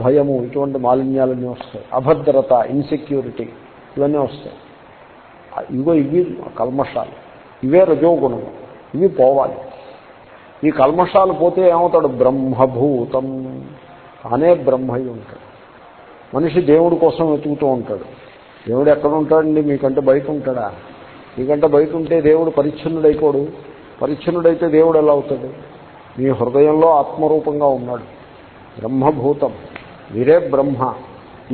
భయము ఇటువంటి మాలిన్యాలన్నీ వస్తాయి. అభద్రత ఇన్సెక్యూరిటీ ఇవన్నీ వస్తాయి. ఇవో ఇవి కల్మషాలు. ఇవే రజోగుణము ఇవి పోవాలి. ఈ కల్మషాలు పోతే ఏమవుతాడు? బ్రహ్మభూతం. అనే బ్రహ్మయ్య ఉంటాడు. మనిషి దేవుడి కోసం వెతుకుతూ ఉంటాడు. దేవుడు ఎక్కడ ఉంటాడండి మీకంటే బయట ఉంటాడా? మీకంటే బయట ఉంటే దేవుడు పరిచ్ఛిన్నుడైపోడు. పరిచ్ఛిన్నుడైతే దేవుడు ఎలా అవుతాడు? మీ హృదయంలో ఆత్మరూపంగా ఉన్నాడు. బ్రహ్మభూతం. మీరే బ్రహ్మ.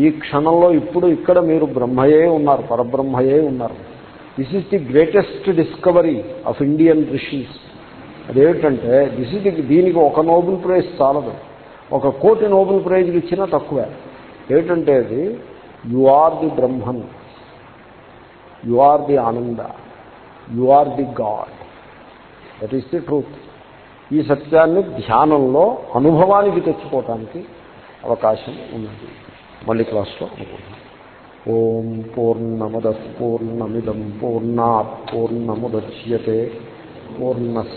ఈ క్షణంలో ఇప్పుడు ఇక్కడ మీరు బ్రహ్మయే ఉన్నారు పరబ్రహ్మయే ఉన్నారు. This is the greatest discovery of Indian rishis అదేమిటంటే దిస్ ఇస్ ది దీనికి ఒక నోబెల్ ప్రైజ్ చాలదు. ఒక కోటి నోబెల్ ప్రైజ్లు ఇచ్చినా తక్కువే. ఏమిటంటే అది you are the Brahman you are the ananda you are the God that is the truth ఈ సత్యాన్ని ధ్యానంలో అనుభవానికి తెచ్చుకోవటానికి అవకాశం ఉన్నది. మళ్ళీ క్లాస్లో అనుకుంటున్నాం ఓం పూర్ణమద పూర్ణమిదం పూర్ణా పూర్ణముద్యతే పూర్ణస్